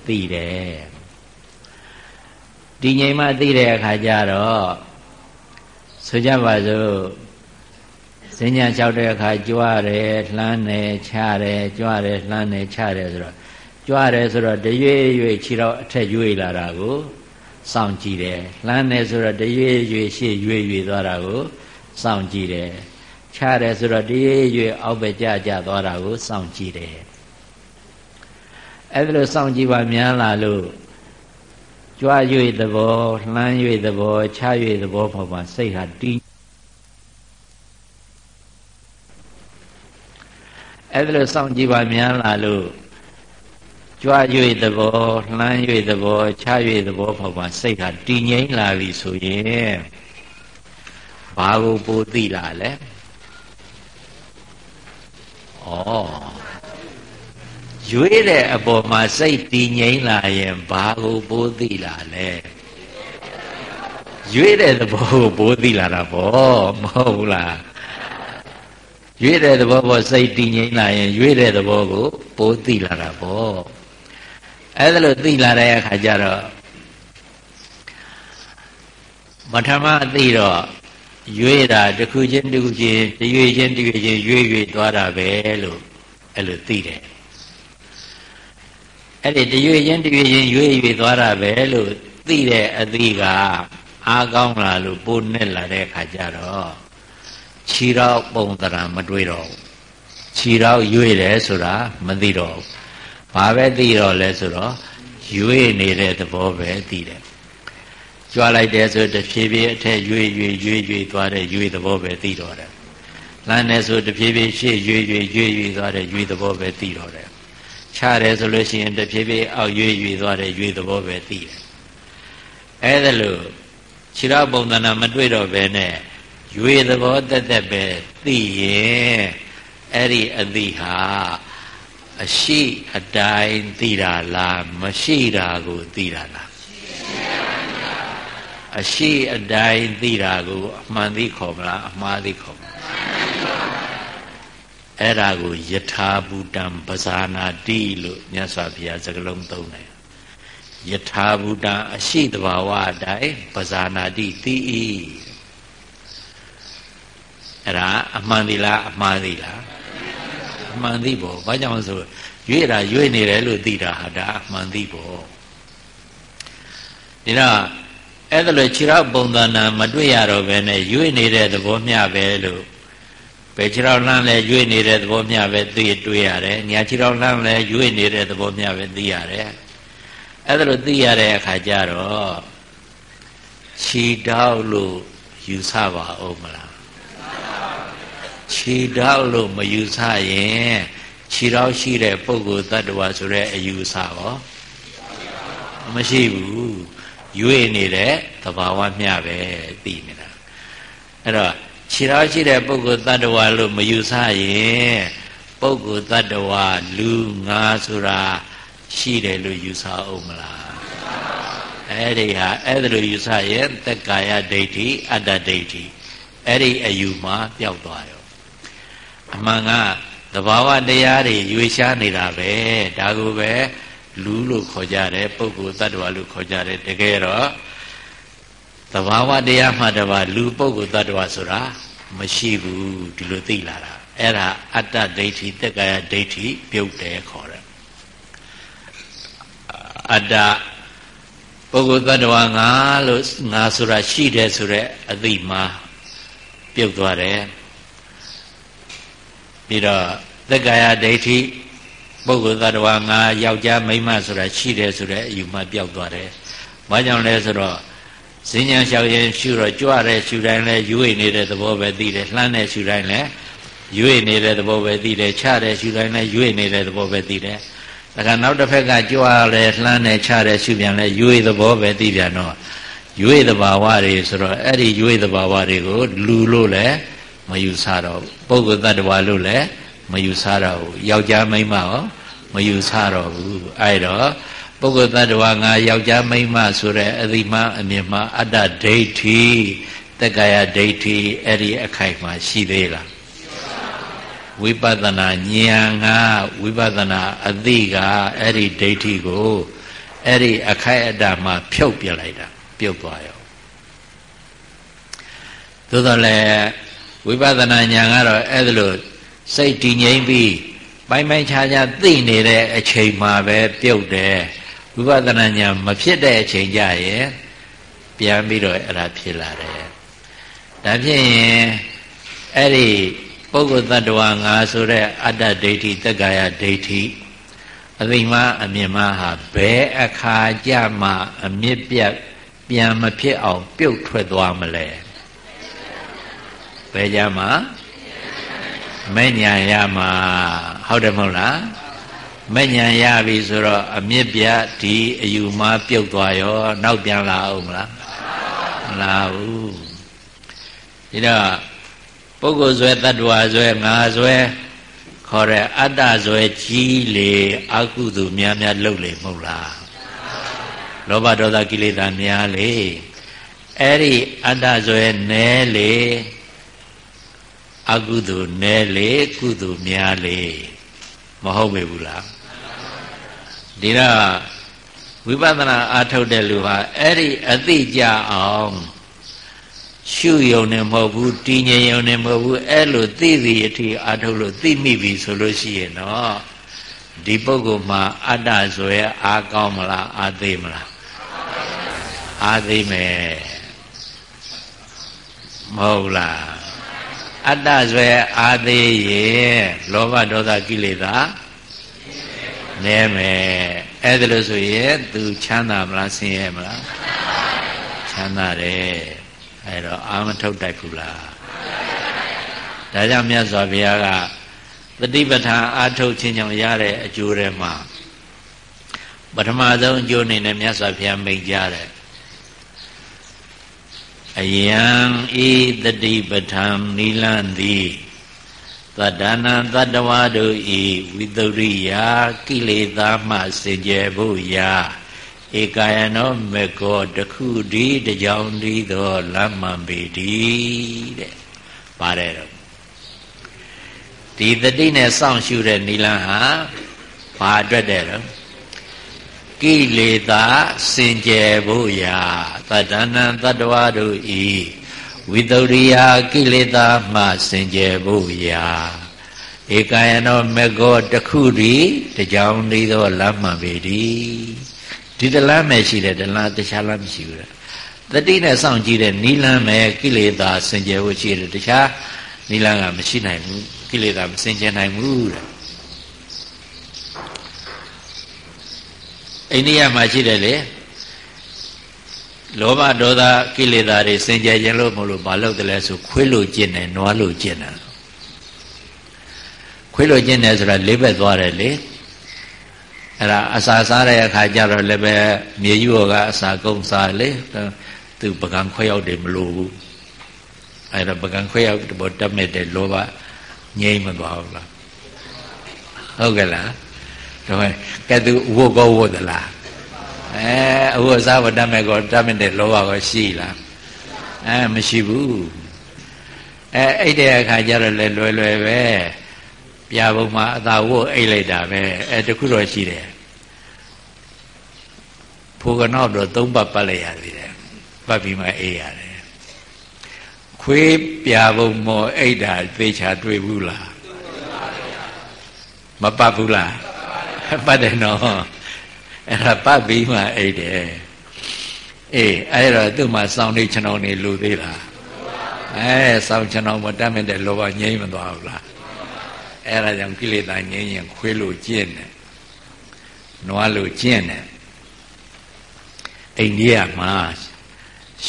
သိတယ်တည်ငြိမ်မှသိတဲ့အခါကျတော့ဆိုကြပါစို့စဉ္ညာလျှောက်တဲ့အခါကြွားတယ်လှမ်းတယ်ချတယ်ကြွားတယ်လှမ်းတယ်ချတယ်ဆိုတော့ကြွားတယ်ဆိုတော့တရွေ့ရွေ့ခြေတော့အထက်ရွေ့လာတာကိုစောင့်ကြည့်တယ်လှမ်းတယ်ဆိုတော့တရွေ့ရွေ့ရှေ့ရွေ့ရွေ့သွားတာကိုစောင့်ကြည့်တယ် ချတယ်ဆိုတော့တရွေ့ရွေ့အောက်ပဲကြကြသွားတာကိုစောင့်ကြည့်တယ်အဲ့ဒါလို့စောင့်ကြည့်ပါများလာလို့ကြွား၍သဘောလှမ်း၍သဘောချ၍သဘောပေါ်မှာစိတ်ဟာတည်အဲ့ဒါလို့စောင့်ကြည့်ပါများလာလို့ကြွား၍သဘောလှမ်း၍သဘောချ၍သဘောပေါ်မှာစိတ်ဟာတည်ငြိမ်လာပြီဆိုရင်ဘာကိုပိုသိလာလဲဩ ရွေးတဲ့အပေါ်မှာစိတ်တည်ငြိမ်လာရင်ဘာကိုပိုးသိလာလဲရွေးတဲ့သဘောကိုပိုးသိလာတာပေါ့မဟုတ်ဘူးလားရွေးတဲ့သဘောပေါ်စိတ်တည်ငြိမ်လာရင်ရွေးတဲ့သဘောကိုပိုးသိလာတာပေါ့အဲ့ဒါလို့သိလာတဲ့အခါကျတော့ပထမသိတော့ ရွေးတာတစ်ခုချင်းတစ်ခုချင်းတရွေချင်းတရွေချင်းရွေးရွေးသွားတာပဲလို့အဲ့လိုသိတယ်အဲ့ဒီတရွေချင်းတရွေချင်းရွေ့ရွေ့သွားတာပဲလို့သိတဲ့အသီးကအားကောင်းလာလို့ပိုနဲ့လာတဲ့ခါကျတော့ခြေတော့ပုံတရာမတွေးတော့ဘူးခြေတော့ရွေ့တယ်ဆိုတာမသိတော့ဘူးဘာပဲသိတော့လဲဆိုတော့ရွေ့နေတဲ့သဘောပဲသိတယ် ကြွားလိုက်တယ်ဆိုတဖြည်းဖြည်းအထက်ရွေ့ရွေ့ရွေ့ရွေ့သွားတဲ့ရွေ့သဘောပဲသိတော့တယ်လမ်းနေဆိုတဖြည်းဖြည်းရှေ့ရွေ့ရွေ့ရွေ့ရွေ့သွားတဲ့ရွေ့သဘောပဲသိတော့တယ်ချတယ်ဆိုလို့ရှိရင်တဖြည်းဖြည်းအောက်ရွေ့ရွေ့သွားတဲ့ရွေ့သဘောပဲသိတယ်အဲဒါလို့ခြေတော်ပုံသဏ္ဍာန်မတွေ့တော့ဘဲနဲ့ရွေသဘောတက်တက်ပဲသိရင်အဲ့ဒီအသိဟာအရှိအတိုင်းသိတာလားမရှိတာကိုသိတာလား အရှိအတိုင်းသိတာကိုအမှန်သိခေါ်မလားအမှားသိခေါ်မလားအဲ့ဒါကိုယထာဘူတံပဇာနာတိလို့မြတ်စွာဘုရားစကားလုံးသုံးတယ်ယထာဘူတံအရှိတဘာဝအတိုင်းပဇာနာတိသိ၏အဲ့ဒါအမှန်သီလားအမှားသီလားအမှန်သိပေါ့ဘာကြောင့်ဆိုရွေ့တာရွေ့နေတယ်လို့သိတာဟာဒါအမှန်သိပေါ့ဒီတော့ အဲ့ဒါလို့ခြေရောက်ပုံသဏ္ဍာန်မတွေ့ရတော့ဘဲနဲ့ရွေ့နေတဲ့သဘောမျှပဲလို့ပဲခြေရောက်လှမ်းလဲရွေ့နေတဲ့သဘောမျှပဲသိတွေ့ရတယ်ညာခြေရောက်လှမ်းလဲရွေ့နေတဲ့သဘောမျှပဲသိရတယ်အဲ့ဒါလို့သိရတဲ့အခါကျတော့ခြေတောက်လို့ယူဆပါအောင်မလားခြေထောက်လို့မယူဆရင်ခြေထောက်ရှိတဲ့ပုဂ္ဂိုလ်တ attva ဆိုတဲ့အယူဆရောမရှိဘူး ရွေ့နေတဲ့သဘာဝမျှပဲသိနေတာအဲ့တော့ခြေထောက်ရှိတဲ့ပုဂ္ဂိုလ်တ attva လို့မယူဆရင်ပုဂ္ဂိုလ်တ attva လူငါဆိုတာရှိတယ်လို့ယူဆအောင်မလားအဲ့ဒီဟာအဲ့ဒါလို့ယူဆရင်တက္ကာယဒိဋ္ဌိအတ္တဒိဋ္ဌိအဲ့ဒီအယူမှာပျောက်သွားတယ်အမှန်ကသဘာဝတရားတွေရွေရှားနေတာပဲဒါကိုပဲ လူလို့ခေါ်ကြတယ်ပုဂ္ဂိုလ်တ attva လို့ခေါ်ကြတယ်တကယ်တော့သဘာဝတရားမှတပါလူပုဂ္ဂိုလ်တ attva ဆိုတာမရှိဘူးဒီလိုသိလာတာအဲ့ဒါအတ္တဒိဋ္ဌိတက္ကရာဒိဋ္ဌိပြုတ်တယ်ခေါ်တယ်အတ္တပုဂ္ဂိုလ်တ attva ငါလို့ငါဆိုတာရှိတယ်ဆိုတဲ့အသိမှပြုတ်သွားတယ်ပြီးတော့သက္ကာယဒိဋ္ဌိ ပုဂ္ဂိုလ်သတ္တဝါငါယောက်ျားမိန်းမဆိုတာရှိတယ်ဆိုတဲ့အယူမှပျောက်သွားတယ်။ဘာကြောင့်လဲဆိုတော့ဈဉ္ညာလျှောက်ရင်ရှုတော့ကြွတဲ့ရှုတိုင်းလဲရွေ့နေတဲ့သဘောပဲသိတယ်လှမ်းတဲ့ရှုတိုင်းလဲရွေ့နေတဲ့သဘောပဲသိတယ်ချတဲ့ရှုတိုင်းလဲရွေ့နေတဲ့သဘောပဲသိတယ်။ဒါကနောက်တစ်ဖက်ကကြွလဲလှမ်းတဲ့ချတဲ့ရှုပြန်လဲရွေ့သဘောပဲသိပြန်တော့ရွေ့သဘာဝတွေဆိုတော့အဲ့ဒီရွေ့သဘာဝတွေကိုလူလို့လဲမယူဆတော့ပုဂ္ဂိုလ်တ attva လို့လည်း မယူဆတော့ဘူးယောက်ျားမိန်းမရောမယူဆတော့ဘူးအဲ့တော့ပုဂ္ဂိုလ်တ attva ငါယောက်ျားမိန်းမဆိုတဲ့အသိမှအမြင်မှအတ္တဒိဋ္ဌိတက္ကရာဒိဋ္ဌိအဲ့ဒီအခိုက်မှာရှိသေးလားဝိပဿနာဉာဏ်ကဝိပဿနာအသိကအဲ့ဒီဒိဋ္ဌိကိုအဲ့ဒီအခိုက်အတ္တမှာဖြုတ်ပြလိုက်တာပြုတ်သွားရောသို့တော်လည်းဝိပဿနာဉာဏ်ကတော့အဲ့ဒါလို့ စိတ်တည်ငြိမ်ပြီးပိုင်းပိုင်းခြားခြားသိနေတဲ့အချိန်မှာပဲပြုတ်တယ်ဝိပဿနာဉာဏ်မဖြစ်တဲ့အချိန်ကြရင်ပြန်ပြီးတော့အဲ့ဒါဖြစ်လာတယ်ဒါဖြစ်ရင်အဲ့ဒီပုဂ္ဂိုလ်တ attva ငါဆိုတဲ့အတ္တဒိဋ္ဌိတက္ကာယဒိဋ္ဌိအသိမှအမြင်မှဟာဘယ်အခါကြမှအမြင့်ပြတ်ပြန်မဖြစ်အောင် ပြုတ်ထွက်သွားမလဲဘယ်ကြမှာ မဲ့ညာရမှာဟုတ်တယ်မဟုတ်လားမဲ့ညာရပြီဆိုတော့အမြင့်ပြဒီအယူမှာပြုတ်သွားရော နောက်ပြန်လာအောင်မလားမလာဘူးဒီတော့ပုဂ္ဂိုလ်ဇွဲတ attva ဇွဲငါဇွဲခေါ်တဲ့အတ္တဇွဲကြီးလေအကုသိုလ်များများလုပ်လေမဟုတ်လားလောဘဒေါသကိလေသာများလေအဲ့ဒီအတ္တဇွဲနဲလေ အကုသိုလ်နည်းလေကုသိုလ်များလေမဟုတ်ပေဘူးလားဒီတော့ဝိပဿနာအားထုတ်တဲ့လူဟာအဲ့ဒီအသိကြအောင်ရှုယုံနေမဟုတ်ဘူးတည်ငြိမ်ယုံနေမဟုတ်ဘူးအဲ့လိုသိသိအထိအားထုတ်လို့သိမိပြီဆိုလို့ရှိရင်တော့ဒီပုဂ္ဂိုလ်မှာအတ္တဆိုရအားကောင်းမလားအားသေးမလားအားသေးမယ်မဟုတ်လား အတ္တဆွဲအာသေးရင်လောဘဒေါသကိလေသာနဲမယ်အဲ့ဒါလို့ဆိုရင် तू ချမ်းသာမလားဆင်းရဲမလားချမ်းသာတယ်အဲ့တော့အာမထုတ်တိုက်ဘူးလားဒါကြောင့်မြတ်စွာဘုရားကတတိပဋ္ဌာန်အာထုတ်ခြင်းကြောင့်ရတဲ့အကျိုးတွေမှာပထမဆုံးအကျိုးအနေနဲ့မြတ်စွာဘုရားမိန့်ကြားတယ် အယံဤတတိပဋ္ဌာန်နိလန်သည်သတ္တနာတတ္တဝါတို့ဤဝိသုရိယာကိလေသာမှစင်ကြယ်ဖို့ရာဧကာယနောမေကောတခုဒီတကြောင်ဒီသောလမ်းမှန်ပေတည်းတဲ့ပါတယ်တော့ဒီတတိနဲ့စောင့်ရှုတဲ့နိလန်ဟာဘာအတွက်တဲ့တော့ ကိလေသာစင်ကြယ်ဖို့ရာတတ္တနံတတ္တဝါတို့ဤဝိသုရိယကိလေသာမှစင်ကြယ်ဖို့ရာဧကယနောမေကောတခုဒီတကြောင်ဒီသောလမ်းမှန်ပေသည်ဒီတလမ်းမဲ့ရှိတယ်တလားတခြားလမ်းမရှိဘူးတတိနဲ့စောင့်ကြည့်တဲ့နိလမ်းမဲ့ကိလေသာစင်ကြယ်ဖို့ရှိတယ်တခြားနိလမ်းကမရှိနိုင်ဘူးကိလေသာမစင်ကြယ်နိုင်ဘူးတဲ့ အိန္ဒိယမှာရှိတယ်လေလောဘဒေါသကိလေသာတွေစင်ကြယ်ခြင်းလို့မလို့မလုပ်တယ်လဲဆိုခွေးလို့ကျင့်တယ်နွားလို့ကျင့်တယ်ခွေးလို့ကျင့်တယ်ဆိုတာလေးဘက်သွားတယ်လေအဲ့ဒါအစာစားတဲ့အခါကျတော့လည်းပဲမြေကြီးဘောကအစာကုန်စားလေသူပကံခွဲရောက်တယ်မလို့ဘူးအဲ့ဒါပကံခွဲရောက်တဲ့ဘောတက်မဲ့တဲ့လောဘငြိမ့်မသွားဘူးလားဟုတ်ကဲ့လား တော့ကဲသူဝတ်ကောဝတ်သလားအဲအဝတ်စားဖို့တတ်မဲ့ကောတတ်မဲ့တဲ့လောဘကောရှိလားအဲမရှိဘူးအဲအဲ့တဲ့အခါကျတော့လေလွယ်လွယ်ပဲပြာပုံမှာအသာဝတ်အိတ်လိုက်တာပဲအဲတခုတော့ရှိတယ်ဖိုးကနောက်တော့သုံးပတ်ပတ်လိုက်ရသေးတယ်ပတ်ပြီးမှအေးရတယ်ခွေးပြာပုံမော်အိတ်တာသေချာတွေ့ဘူးလားမပတ်ဘူးလား ပတ်တယ်နော်အဲ့ဒါပတ်ပြီးမှအိတ်တယ်အေးအဲ့တော့သူ့မှာစောင်းနေခြံအောင်နေလူသေးလားအဲစောင်းခြံအောင်မတတ်မဲ့တဲ့လောဘငြိမ့်မသွားဘူးလားအဲ့ဒါကြောင့်ကိလေသာငြိမ်းရင်ခွေးလို့ကျင့်တယ်နွားလို့ကျင့်တယ်အိန္ဒိယမှာ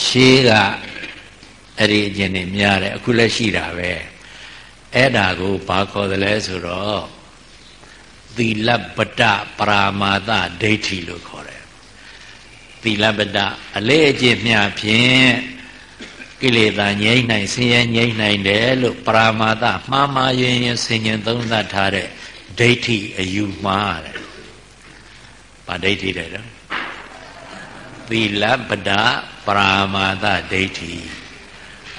ရှေးကအဲ့ဒီအကျင့်တွေများတယ်အခုလည်းရှိတာပဲအဲ့ဒါကိုဘာခေါ်တယ်လဲဆိုတော့ သီလပတ္တပရာမာသဒိဋ္ဌိလို့ခေါ်တယ်သီလပတ္တအလေးအကျင့်မျှဖြင့်ကိလေသာငြိမ့်နိုင်ဆင်းရဲငြိမ့်နိုင်တယ်လို့ပရာမာသမှားမှားယွင်းယွင်းဆင်ញင်သုံးသပ်ထားတဲ့ဒိဋ္ဌိအယူမှားတယ်။ဘာဒိဋ္ဌိလဲတော့သီလပဒပရာမာသဒိဋ္ဌိ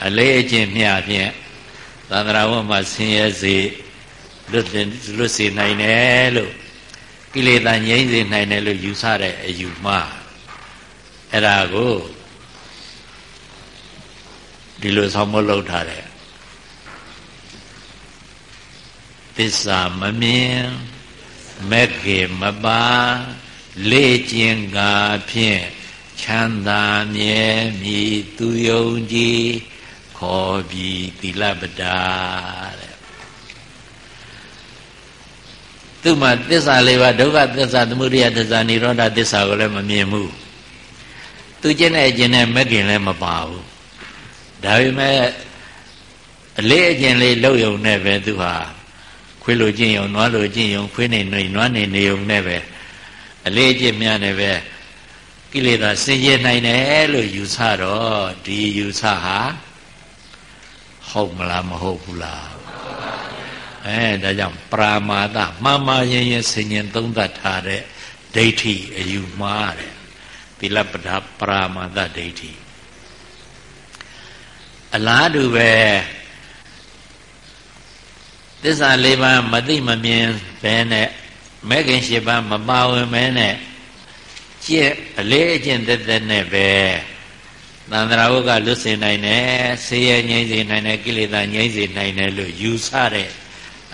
အလေးအကျင့်မျှဖြင့်သန္တရာဝတ်မှာဆင်းရဲစေ လွတ်လွတ်စေနိုင်တယ်လို့ကိလေသာငြိမ့်စေနိုင်တယ်လို့ယူဆတဲ့အယူမှားအဲ့ဒါကိုဒီလိုဆောင်းမလုပ်ထားတယ်သစ္စာမမြင်မက်ကေမပါလေ့ကျင်ကာဖြင့်ချမ်းသာမြဲမြည်သူယုံကြည်ခေါ်ပြီးသီလပဒါတဲ့ သူ့မှာသစ္စာလေးပါဒုက္ခသစ္စာသမုဒယသစ္စာនិရောဓသစ္စာကိုလည်းမမြင်ဘူးသူကျင့်တဲ့အကျင့်နဲ့မက်ခင်လည်းမပါဘူးဒါပေမဲ့အလေးအကျင့်လေးလုပ်ယုံနဲ့ပဲသူဟာခွေးလိုကျင့်ယုံနွားလိုကျင့်ယုံခွေးနေနေနွားနေနေယုံနဲ့ပဲအလေးအကျင့်များနဲ့ပဲကိလေသာစင်ကြယ်နိုင်တယ်လို့ယူဆတော့ဒီယူဆဟာဟုတ်မလားမဟုတ်ဘူးလား အဲဒါကြောင့်ပရာမာသမှားမှားရင်ရင်ဆင်ញင်သုံးသပ်ထားတဲ့ဒိဋ္ဌိအယူမှားတယ်သီလပဒပရာမာသဒိဋ္ဌိအလားတူပဲသစ္စာလေးပါးမသိမမြင်ပဲနဲ့မဲခင်၈ပါးမပါဝင်မဲနဲ့ကျင့်အလေးအကျင့်သက်သက်နဲ့ပဲသန္တရာဝုကလွတ်စေနိုင်တယ်ဆေးရငြိမ့်စေနိုင်တယ်ကိလေသာငြိမ့်စေနိုင်တယ်လို့ယူဆတဲ့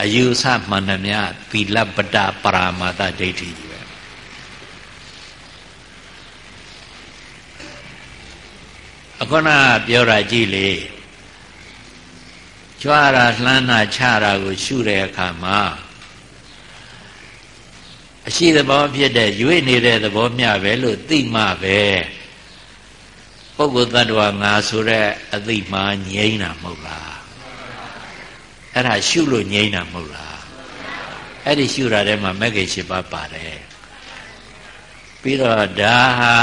အယူဆမှန်သမျှသီလပတ္တပရာမာတဒိဋ္ဌိကြီးပဲအခုနပြောတာကြည့်လေကြွားတာလှမ်းတာချတာကိုရှုတဲ့အခါမှာအရှိသဘောဖြစ်တဲ့ရွေ့နေတဲ့သဘောမျှပဲလို့သိမှပဲပုဂ္ဂိုလ်တ attva ငါဆိုတဲ့အသိမှငြိမ့်တာမဟုတ်လား အဲ့ဒါရှုလို့ငြိမ့်တာမဟုတ်လားအဲ့ဒီရှုတာထဲမှာမဂ္ဂင်၈ပါးပါတယ်ပြီးတော့ဒါဟာ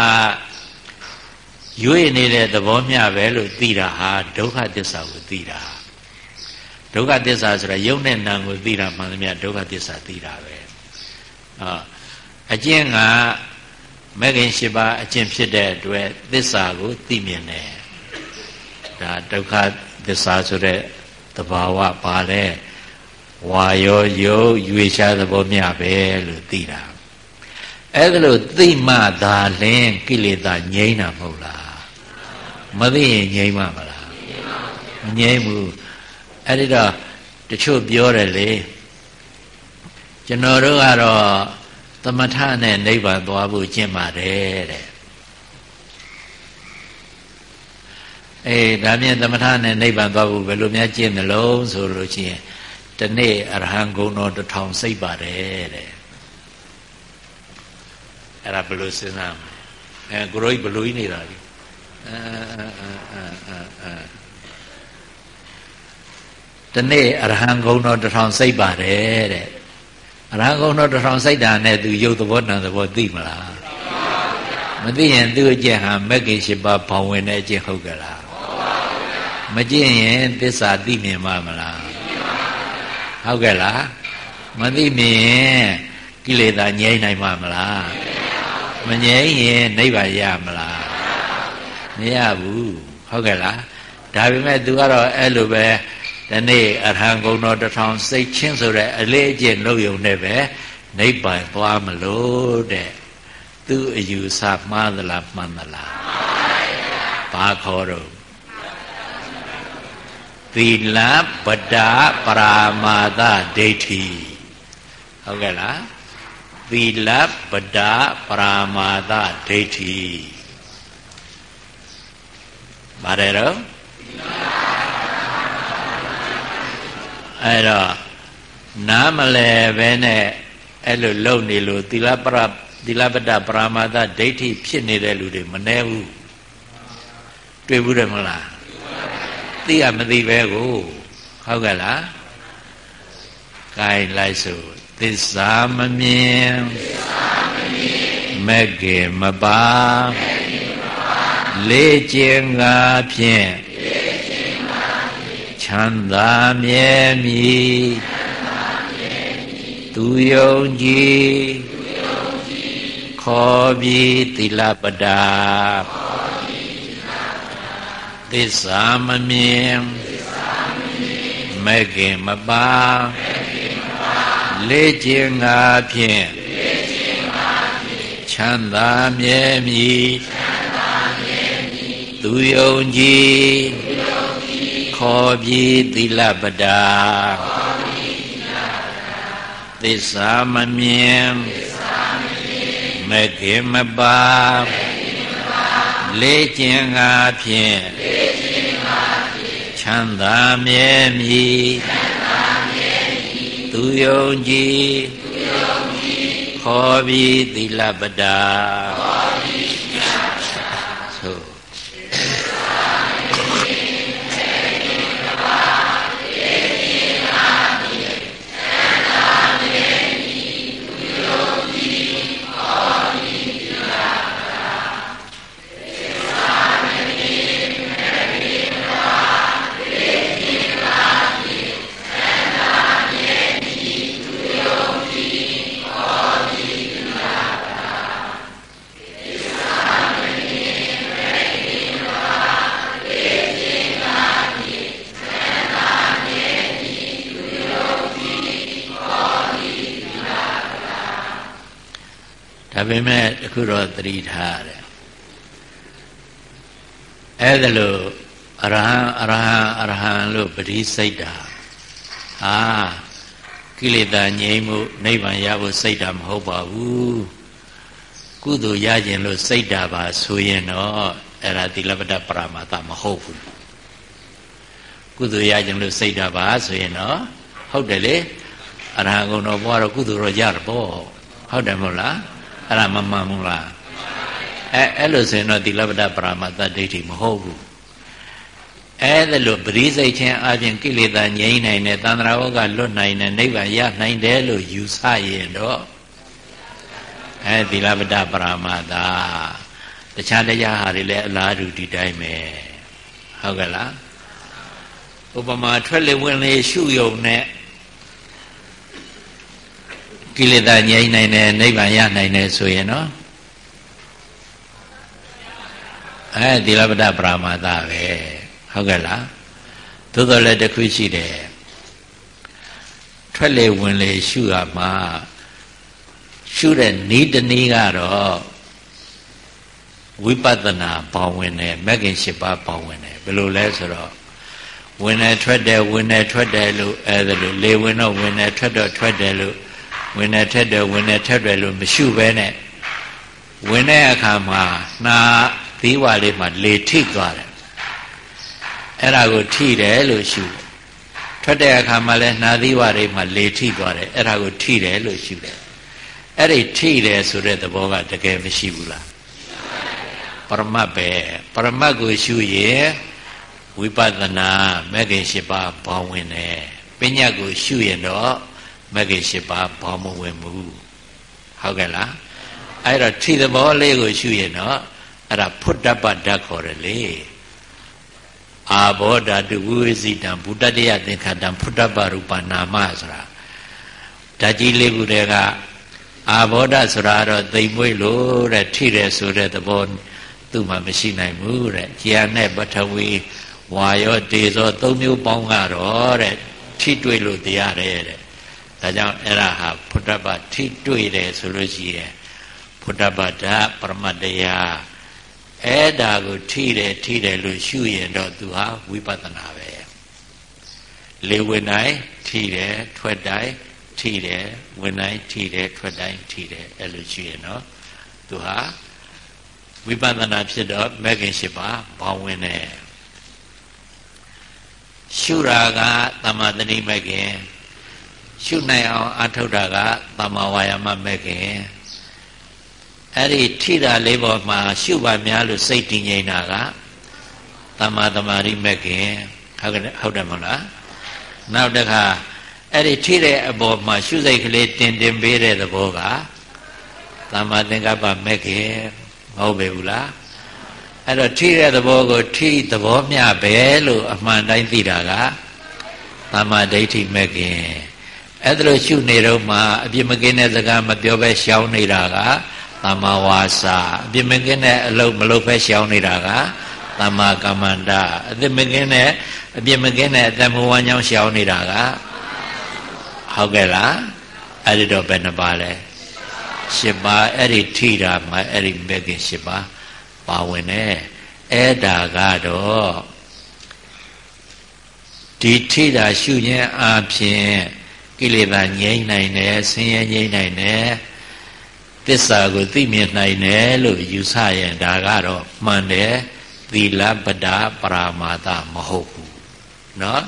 ရွေ့နေတဲ့သဘောမျှပဲလို့သိတာဟာဒုက္ခသစ္စာကိုသိတာဒုက္ခသစ္စာဆိုတာယုံနဲ့နာကိုသိတာမှန်သမျှဒုက္ခသစ္စာသိတာပဲအာအကျင့်ကမဂ္ဂင်၈ပါးအကျင့်ဖြစ်တဲ့အတွက်သစ္စာကိုသိမြင်တယ်ဒါဒုက္ခသစ္စာဆိုတဲ့ သဘာဝပါလဲဝါရောယုတ်ရွေရှားသဘောမျှပဲလို့သိတာအဲ့ဒါလို့သိမှသာလင်းကိလေသာငြိမ်းတာမဟုတ်လားမသိရင်ငြိမ်းမှာမလားမငြိမ်းဘူးအဲ့ဒီတော့တချို့ပြောတယ်လေကျွန်တော်တို့ကတော့သမထနဲ့နိဗ္ဗာန်သွားဖို့ကျင့်ပါတယ်တဲ့ အေးဒါမြင်သမထနဲ့နိဗ္ဗာန်သွားဖို့ဘယ်လိုများကျင့်သလုံးဆိုလို့ရှိရင်တနေ့အရဟံဂုဏ်တော်တစ်ထောင်စိတ်ပါတယ်တဲ့အဲ့ဒါဘယ်လိုစဉ်းစားမလဲအဲကိုရိုးဘယ်လိုကြီးနေတာလဲအာအာအာအာအာတနေ့အရဟံဂုဏ်တော်တစ်ထောင်စိတ်ပါတယ်တဲ့အရဟံဂုဏ်တော်တစ်ထောင်စိတ်တာနဲ့သူရုပ်သဘောနာသဘောသိမလားမသိရင်သူ့အကျင့်ဟာမဂ္ဂင်၈ပါးဘောင်ဝင်တဲ့အကျင့်ဟုတ်ကြလား မကျင့်ရင်သစ္စာသိမြင်မှာမလားဟုတ်ကဲ့လားမသိမြင်ရင်ကိလေသာငြိမ်းနိုင်မှာမလားမငြိမ်းရင်နိဗ္ဗာန်ရမလားမရဘူးဟုတ်ကဲ့လားဒါပေမဲ့ तू ကတော့အဲ့လိုပဲဒီနေ့အရဟံဂုဏ်တော်တထောင်စိတ်ချင်းဆိုတဲ့အလေးအကျင့်လုပ်ယုံနဲ့ပဲနိဗ္ဗာန်သွားမလို့တဲ့သူအယူဆမှားသလားမှန်သလားဘာခေါ်တော့ သီလပဒပရာမာသဒိဋ္ဌိဟုတ်ကဲ့လားသီလပဒပရာမာသဒိဋ္ဌိပါတယ်တော့အဲ့တော့နားမလဲပဲနဲ့အဲ့လိုလုံနေလို့သီလပရသီလပဒပရာမာသဒိဋ္ဌိဖြစ်နေတဲ့လူတွေမနှဲဘူးတွေ့ဘူးတယ်မလား သိရမသိပဲကိုဟုတ်ကဲ့လားကဲလိုက်စို့သစ္စာမမြင်မဂ္ဂင်မပါလေးကျင်ငါဖြင့်ချမ်းသာမြဲမြည်သူယုံကြည်ခေါ်ပြီးသီလပဒါ သစ္စာမမြင်မဂ္ဂင်မပါလေးကျင်ငါဖြင့်ချမ်းသာမြဲမြည်သူယုံကြည်ခေါ်ပြီးသီလပဒါသစ္စာမမြင်မခေမပါလေးကျင်ငါဖြင့်ချ မ်းသာမြဲမြည်သူယုံကြည်ခေါ်ပြီးသီလပဒါဒါ သတိထားတယ်အဲ့ဒါလို့အရဟံအရဟံအရဟံလို့ပတိစိတ်တာအာကိလေသာငြိမ်းမှုနိဗ္ဗာန်ရဖို့စိတ်တာမဟုတ်ပါဘူးကုသိုလ်ရခြင်းလို့စိတ်တာပါဆိုရင်တော့အဲ့ဒါသီလပတ္တပရမတ္တမဟုတ်ဘူးကုသိုလ်ရခြင်းလို့စိတ်တာပါဆိုရင်တော့ဟုတ်တယ်လေအရဟံကုန်တော်ဘွားတော့ကုသိုလ်တော့ရတော့ပေါ့ဟုတ်တယ်မဟုတ်လားအဲ့ဒါမမှန်ဘူးလား အဲအဲ့လိုဆိုရင်တော့သီလပဒပရမတ္တဒိဋ္ဌိမဟုတ်ဘူးအဲ့ဒါလို့ပရိစိတ်ချင်းအပြင်ကိလေသာငြိမ်းနိုင်တယ်တန္တရာဝကလွတ်နိုင်တယ်နိဗ္ဗာန်ရနိုင်တယ်လို့ယူဆရင်တော့အဲသီလပဒပရမတ္တတခြားတရားဟာတွေလည်းအလားတူဒီတိုင်းပဲဟုတ်ကဲ့လားဥပမာထွက်လေဝင်လေရှုယုံနဲ့ကိလေသာငြိမ်းနိုင်တယ်နိဗ္ဗာန်ရနိုင်တယ်ဆိုရင်နော် အဲသီလပဒပရမတ္တပဲဟုတ်ကဲ့လားသို့တော်လည်းတစ်ခုရှိတယ်ထွက်လေဝင်လေရှုရမှာရှုတဲ့ဤတနည်းကတော့ဝိပဿနာပေါင်းဝင်တယ်မဂ္ဂင်၈ပါးပေါင်းဝင်တယ်ဘယ်လိုလဲဆိုတော့ဝင်တယ်ထွက်တယ်ဝင်တယ်ထွက်တယ်လို့အဲဒါလို့လေဝင်တော့ဝင်တယ်ထွက်တော့ထွက်တယ်လို့ဝင်တယ်ထွက်တယ်ဝင်တယ်ထွက်တယ်လို့မရှုဘဲနဲ့ဝင်တဲ့အခါမှာနှာ သီးဝါလေးမှာလေထိသွားတယ်အဲ့ဒါကိုထိတယ်လို့ရှုတယ်ထွက်တဲ့အခါမှာလဲနှာသီးဝါလေးမှာလေထိသွားတယ်အဲ့ဒါကိုထိတယ်လို့ရှုတယ်အဲ့ဒီထိတယ်ဆိုတဲ့သဘောကတကယ်မရှိဘူးလားပရမတ်ပဲပရမတ်ကိုရှုရင်ဝိပဿနာမဂ္ဂင်၈ပါးဘောင်းဝင်တယ်ပညာကိုရှုရင်တော့မဂ္ဂင်၈ပါးဘောင်းမဝင်ဘူးဟုတ်ကဲ့လားအဲ့တော့ထိသဘောလေးကိုရှုရင်တော့ အဲ့ဒါဖုတ္တပတ္တခေါ်တယ်လေအာဘောဓာတုဝိဝိဇိတံဘုဒ္ဓတယသင်္ခတံဖုတ္တပရူပနာမဆိုတာဓာကြီးလေးခုတည်းကအာဘောဓဆိုတာတော့သိမ်မွေးလို့တဲ့ထိတယ်ဆိုတဲ့သဘောသူ့မှာမရှိနိုင်ဘူးတဲ့ကြာနဲ့ပထဝီဝါရောတေဇောသုံးမျိုးပေါင်းကတော့တဲ့ထိတွေ့လို့တရားတယ်တဲ့ဒါကြောင့်အဲ့ဒါဟာဖုတ္တပထိတွေ့တယ်ဆိုလို့ရှိရင်ဖုတ္တပဓာပရမတ္တရား အဲ့ဒါကိုထိတယ်ထိတယ်လို့ရှုရင်တော့သူဟာဝိပဿနာပဲလေဝင်တိုင်းထိတယ်ထွက်တိုင်းထိတယ်ဝင်တိုင်းထိတယ်ထွက်တိုင်းထိတယ်အဲ့လိုရှုရင်တော့သူဟာဝိပဿနာဖြစ်တော့မဂ္ဂင်၈ပါးဘောင်းဝင်တယ်ရှုတာကသမ္မာတတိမဂ္ဂင်ရှုနိုင်အောင်အထုတ်တာကသမ္မာဝါယာမမဂ္ဂင် အဲ့ဒီထိတာလေးပေါ်မှာရှုပါများလို့စိတ်တည်ငြိမ်တာကသမ္မာသမာဓိမဂ်ခင်ဟုတ်ကဲ့ဟုတ်တယ်မဟုတ်လားနောက်တစ်ခါအဲ့ဒီထိတဲ့အပေါ်မှာရှုစိတ်ကလေးတင်တင်ပေးတဲ့သဘောကသမ္မာသင်္ကပ္ပမဂ်ခင်မဟုတ်ပေဘူးလားအဲ့တော့ထိတဲ့သဘောကိုထိသဘောမျှပဲလို့အမှန်တိုင်းသိတာကသမ္မာဒိဋ္ဌိမဂ်ခင်အဲ့ဒါလို့ရှုနေတော့မှအပြစ်မကင်းတဲ့စကားမပြောဘဲရှောင်နေတာက သမ္မာဝါစာအပြစ်မကင်းတဲ့အလုပ်မလုပ်ဖဲရှောင်နေတာကသမ္မာကမ္မန္တအပြစ်မကင်းတဲ့အပြစ်မကင်းတဲ့အတ္တမဝါညောင်းရှောင်နေတာကဟုတ်ကဲ့လားအဲ့ဒီတော့ဘယ်နှပါလဲရှစ်ပါအဲ့ဒီထိတာမှာအဲ့ဒီမကင်းရှစ်ပါပါဝင်တယ်အဲ့ဒါကတော့ဒီထိတာရှုခြင်းအပြင်ကိလေသာငြိမ့်နိုင်တယ်ဆင်းရဲငြိမ့်နိုင်တယ် သစ္စာကိုသိမြင်နိုင်တယ်လို့ယူဆရင်ဒါကတော့မှန်တယ်သီလပဒပရာမာသမဟုတ်ဘူးเนาะ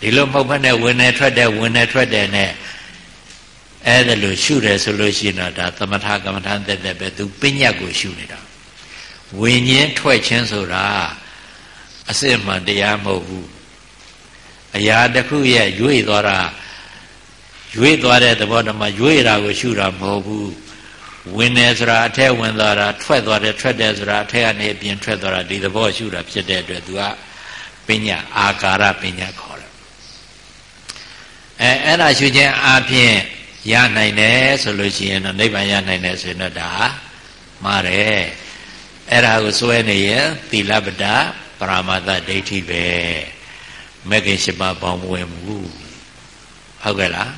ဒီလိုမဟုတ်ဘဲနဲ့ဝင်နေထွက်တယ်ဝင်နေထွက်တယ်နဲ့အဲ့ဒါလို့ရှုတယ်ဆိုလို့ရှိရင်တော့ဒါသမထကမ္မထန်တက်တက်ပဲသူပညာကိုရှုနေတာဝิญဉ်ထွက်ခြင်းဆိုတာအစစ်မှန်တရားမဟုတ်ဘူးအရာတစ်ခုရဲ့ရွေ့သွားတာရွေ့သွားတဲ့သဘောတည်းမှာရွေ့တာကိုရှုတာမဟုတ်ဘူး ဝင်တယ်ဆိုတာအထက်ဝင်သွားတာထွက်သွားတယ်ထွက်တယ်ဆိုတာအထက်ကနေအပြင်ထွက်သွားတာဒီသဘောရှုတာဖြစ်တဲ့အတွက်သူကပညာအာကာရပညာခေါ်တယ်အဲအဲ့ဒါရှုခြင်းအပြင်ရနိုင်တယ်ဆိုလို့ရှိရင်တော့နိဗ္ဗာန်ရနိုင်တယ်ဆိုရင်တော့ဒါမှားတယ်အဲ့ဒါကိုစွဲနေရင်သီလပဒပရမတ္တဒိဋ္ဌိပဲမဂ္ဂင်၈ပါးပေါင်းမဝင်ဘူးဟုတ်ကဲ့လား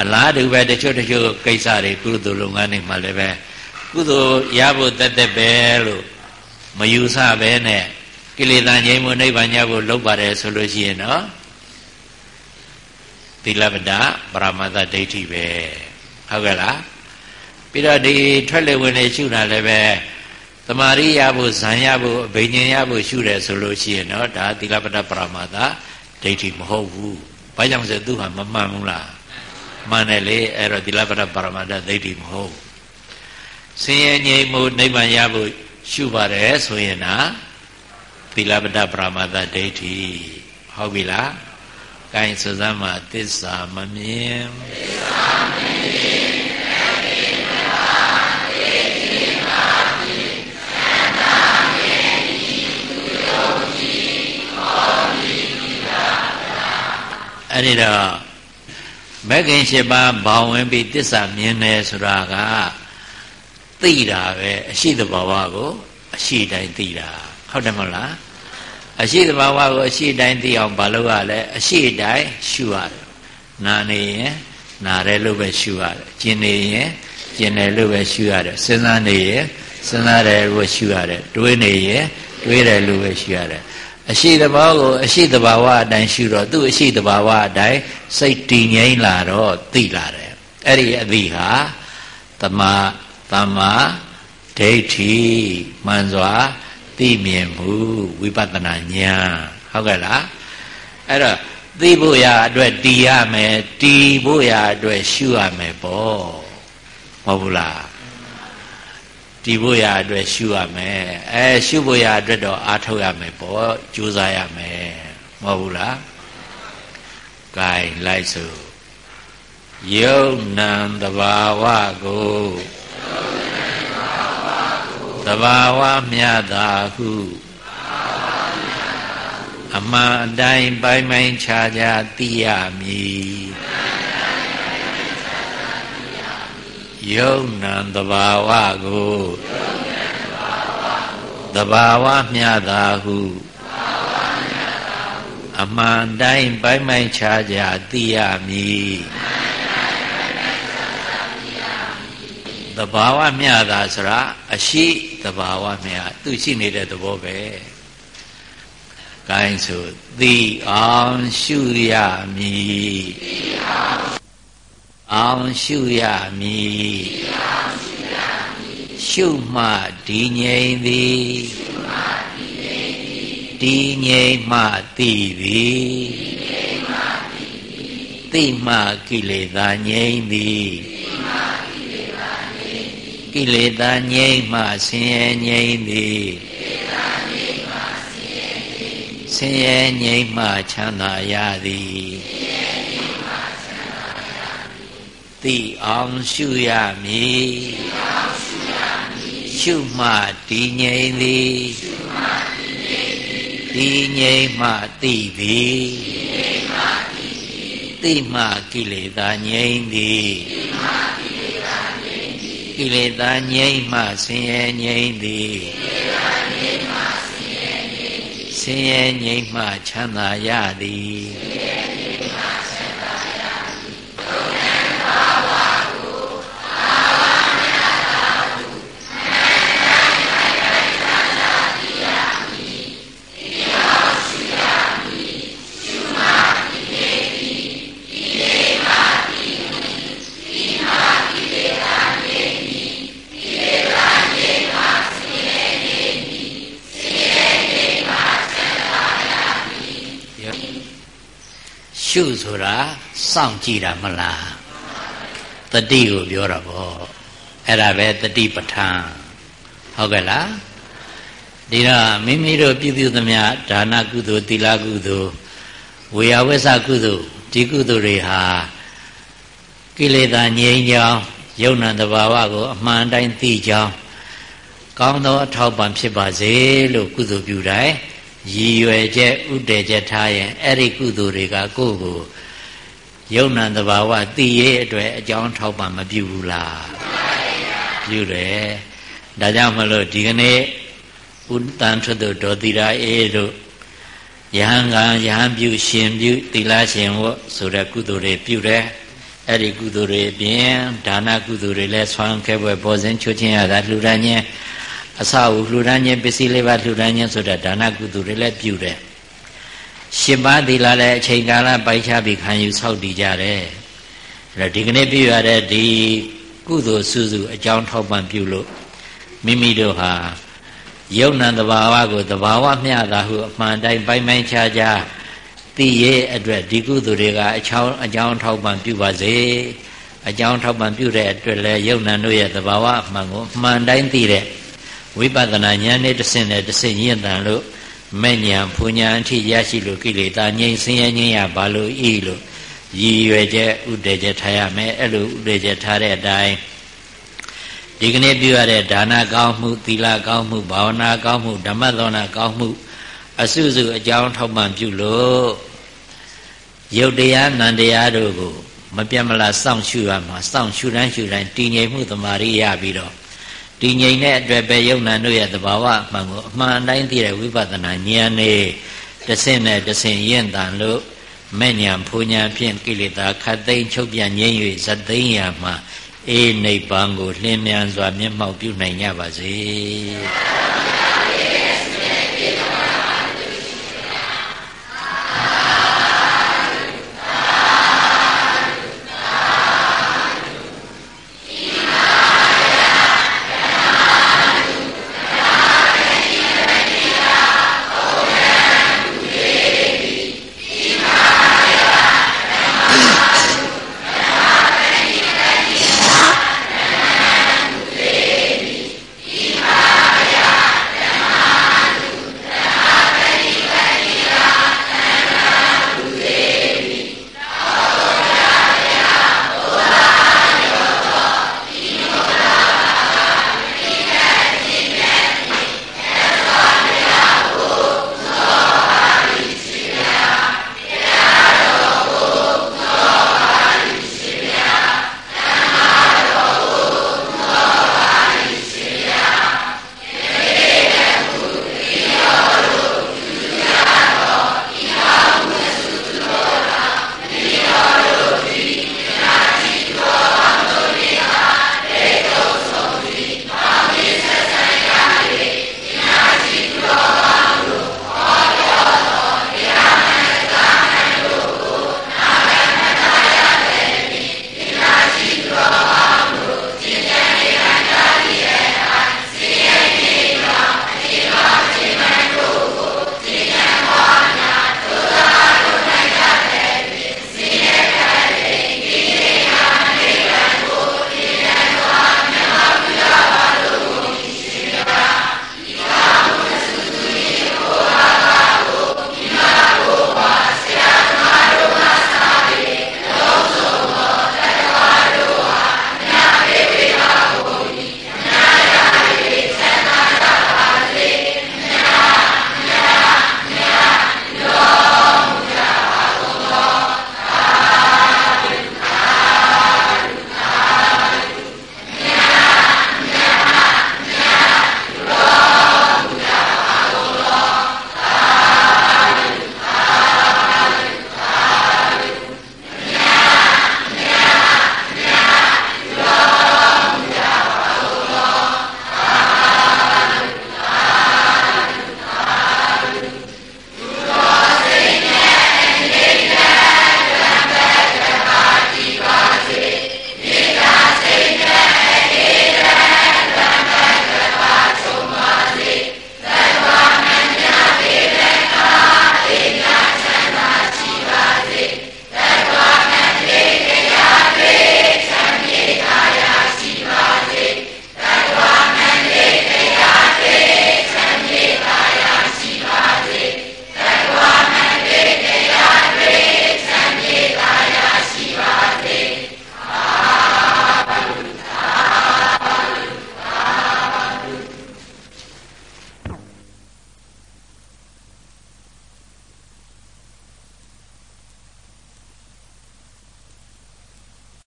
အလားတူပဲတချို့တချို့ကိစ္စတွေကုသိုလ်လုပ်ငန်းတွေမှာလည်းပဲကုသိုလ်ရဖို့တက်တက်ပဲလို့မယူဆပဲနဲ့ကိလေသာငြိမ်းမှုနိဗ္ဗာန်ရဖို့လုပ်ပါတယ်ဆိုလို့ရှိရင်တော့သီလပဒပရမတ္တဒိဋ္ဌိပဲဟုတ်ကဲ့လားပြီးတော့ဒီထွက်လေဝင်လေရှုတာလည်းပဲတမာရိရဖို့ဇံရဖို့အဘိညာဉ်ရဖို့ရှုတယ်ဆိုလို့ရှိရင်တော့ဒါသီလပဒပရမတ္တဒိဋ္ဌိမဟုတ်ဘူးဘာကြောင့်လဲသူဟာမမှန်ဘူးလား မှန်တယ်လေအဲ့တော့သီလပဒပါရမတ္တဒိဋ္ဌိမဟုတ်ဆင်းရဲငြိမ်းမှုနိဗ္ဗာန်ရဖို့ရှုပါတယ်ဆိုရင်နာသီလပဒပရမတ္တဒိဋ္ဌိဟုတ်ပြီလားကိုင်းစစမ်းမှာသစ္စာမမြင်သစ္စာမမြင်အဲ့ဒီတော့ မဂ္ဂင်၈ပါးဘောင်ဝင်ပြီးတစ္ဆာမြင်တယ်ဆိုတာကသိတာပဲအရှိတဘာဝကိုအရှိတိုင်းသိတာဟုတ်တယ်မဟုတ်လားအရှိတဘာဝကိုအရှိတိုင်းသိအောင်ဘာလုပ်ရလဲအရှိတိုင်းရှုရတယ်နာနေရင်နာတယ်လို့ပဲရှုရတယ်ကျင်နေရင်ကျင်တယ်လို့ပဲရှုရတယ်စဉ်းစားနေရင်စဉ်းစားတယ်လို့ရှုရတယ်တွေးနေရင်တွေးတယ်လို့ပဲရှုရတယ် အရှိတဘာကိုအရှိတဘာဝအတိုင်းရှုတော့သူ့အရှိတဘာဝအတိုင်းစိတ်တည်ငြိမ်လာတော့သိလာတယ်အဲ့ဒီအသည့်ဟာတမသမ္မာဒိဋ္ဌိမှန်စွာသိမြင်မှုဝိပဿနာဉာဏ်ဟုတ်ကဲ့လားအဲ့တော့သိဖို့ရအတွက်တည်ရမယ်တည်ဖို့ရအတွက်ရှုရမယ်ပေါ့မဟုတ်ဘူးလား တည်ဖို့ရအတွက်ရှုရမယ်အဲရှုဖို့ရအတွက်တော့အားထုတ်ရမယ်ပေါ့ကြိုးစားရမယ်မဟုတ်ဘူးလား gain လိုက်စို့ယုံနံတဘာဝကိုတဘာဝမြတ်သာဟုအမှန်အတိုင်းပိုင်းပိုင်းခြားခြားသိရမည် ယုံနံတဘာဝကိုတဘာဝမြတ်သာဟုအမှန်တိုင်းပိုင်းပိုင်းခြားခြားသိရမည်သဘာဝမျှတာဆိုတာအရှိသဘာဝမျှသူရှိနေတဲ့သဘောပဲ။ကိုင်းဆိုသိအောင်ရှုရမည်သိအောင် အောင်ရှုရမည်သိအောင်ရှုရမည်ရှုမှဒီငြိမ်သည်ရှုမှဒီငြိမ်သည်ဒီငြိမ်မှသိသည်ဒီငြိမ်မှသိသည်သိမှကိလေသာငြိမ်သည်သိမှကိလေသာငြိမ်သည်ကိလေသာငြိမ်မှဆင်းရဲငြိမ်သည်ကိလေသာငြိမ်မှဆင်းရဲငြိမ်သည်ဆင်းရဲငြိမ်မှချမ်းသာရသည် သည်သိအောင်ရှုရမည်သိအောင်ရှုရမည်ရှုမှဒီငြိမ်သည်ရှုမှဒီငြိမ်သည်ဒီငြိမ်မှသိသည်ဒီငြိမ်မှသိသည်သိမှကိလေသာငြိမ်သည်သိမှကိလေသာငြိမ်သည်ကိလေသာငြိမ်မှဆင်းရဲငြိမ်သည်ကိလေသာငြိမ်မှဆင်းရဲငြိမ်သည်ဆင်းရဲငြိမ်မှချမ်းသာရသည် ရှုဆိုတာစောင့်ကြည့်တာမလားတတိကိုပြောတာပေါ့အဲ့ဒါပဲတတိပဋ္ဌာန်ဟုတ်ကဲ့လားဒီတော့မိမိတို့ပြုပြုသမျှဒါနကုသိုလ်သီလကုသိုလ်ဝေယဝိသကုသိုလ်ဒီကုသိုလ်တွေဟာကိလေသာငြိမ်းကြောင်းယုံနာတဘာဝကိုအမှန်တိုင်းသိကြောင်းကောင်းသောအထောက်ပံ့ဖြစ်ပါစေလို့ကုသိုလ်ပြုတိုင်း ရည်ရွယ်ချက်ဥတည်ချက်ထားရင်အဲ့ဒီကုသိုလ်တွေကကိုယ့်ကိုယုံနာတဘာဝသိရဲ့အတွက်အကြောင်းထောက်ပံ့မပြုဘူးလားပြုတယ်ဒါကြောင့်မလို့ဒီကနေ့ဥတန်ထွတ်တို့ဒေါ်တိရာအေးတို့ယဟန်ကယဟန်ပြုရှင်ပြုသီလရှင်ဝတ်ဆိုတဲ့ကုသိုလ်တွေပြုတယ်အဲ့ဒီကုသိုလ်တွေအပြင်ဒါနကုသိုလ်တွေလည်းဆွမ်းခဲပွဲပေါ်စဉ်ချွတ်ချင်းရတာလှူဒါန်းခြင်း အစအုပ်လှူဒါန်းခြင်းပစ္စည်းလေးပါလှူဒါန်းခြင်းဆိုတဲ့ဒါနကုသိုလ်တွေလည်းပြုတယ်ရှင်ပါးသီလလည်းအချိန်ကာလပိုက်ခြားပြီးခံယူဆောက်တည်ကြတယ်အဲ့တော့ဒီကနေ့ပြုရတဲ့ဒီကုသိုလ်စုစုအကြောင်းထောက်ပံ့ပြုလို့မိမိတို့ဟာယုံနံတဘာဝကိုတဘာဝမျှတာဟုအမှန်တိုင်းပိုင်းပိုင်းခြားခြားသိရဲ့အတွက်ဒီကုသိုလ်တွေကအချောင်းအကြောင်းထောက်ပံ့ပြုပါစေအကြောင်းထောက်ပံ့ပြုတဲ့အတွက်လည်းယုံနံတို့ရဲ့သဘာဝအမှန်ကိုအမှန်တိုင်းသိတဲ့ ဝိပဿနာဉာဏ်နဲ့တဆင့်နဲ့တဆင့်ရင့်တန်လို့မဲ့ညာဖူညာအထိရရှိလို့ကိလေသာငြိမ်းဆင်းရဲငြိမ်းရပါလို့ဤလို့ရည်ရွယ်ချက်ဥဒေချက်ထားရမယ်အဲ့လိုဥဒေချက်ထားတဲ့အတိုင်းဒီကနေ့ပြုရတဲ့ဒါနကောင်းမှုသီလကောင်းမှုဘာဝနာကောင်းမှုဓမ္မသောနာကောင်းမှုအစုစုအကြောင်းထောက်ပံ့ပြုလို့ယုတ်တရားနန္တရားတို့ကို မပြတ်မလားစောင့်ရှုရမှာစောင့်ရှုတိုင်းရှုတိုင်းတည်ငြိမ်မှုတမာရိရပြီးတော့ တည်ငြိမ်တဲ့အတွက်ပဲယုံနာတို့ရဲ့သဘာဝအမှန်ကိုအမှန်တိုင်းသိတဲ့ဝိပဿနာဉာဏ်နဲ့တဆင့်နဲ့တဆင့်ရင့်တန်လို့မဲ့ညာဖူညာဖြင့်ကိလေသာခတ်သိမ်းချုပ်ပြန်ငြိမ်း၍ဇတ်သိမ်းရာမှာအေးနိဗ္ဗာန်ကိုလင်းမြန်စွာမျက်မှောက်ပြုနိုင်ကြပါစေ။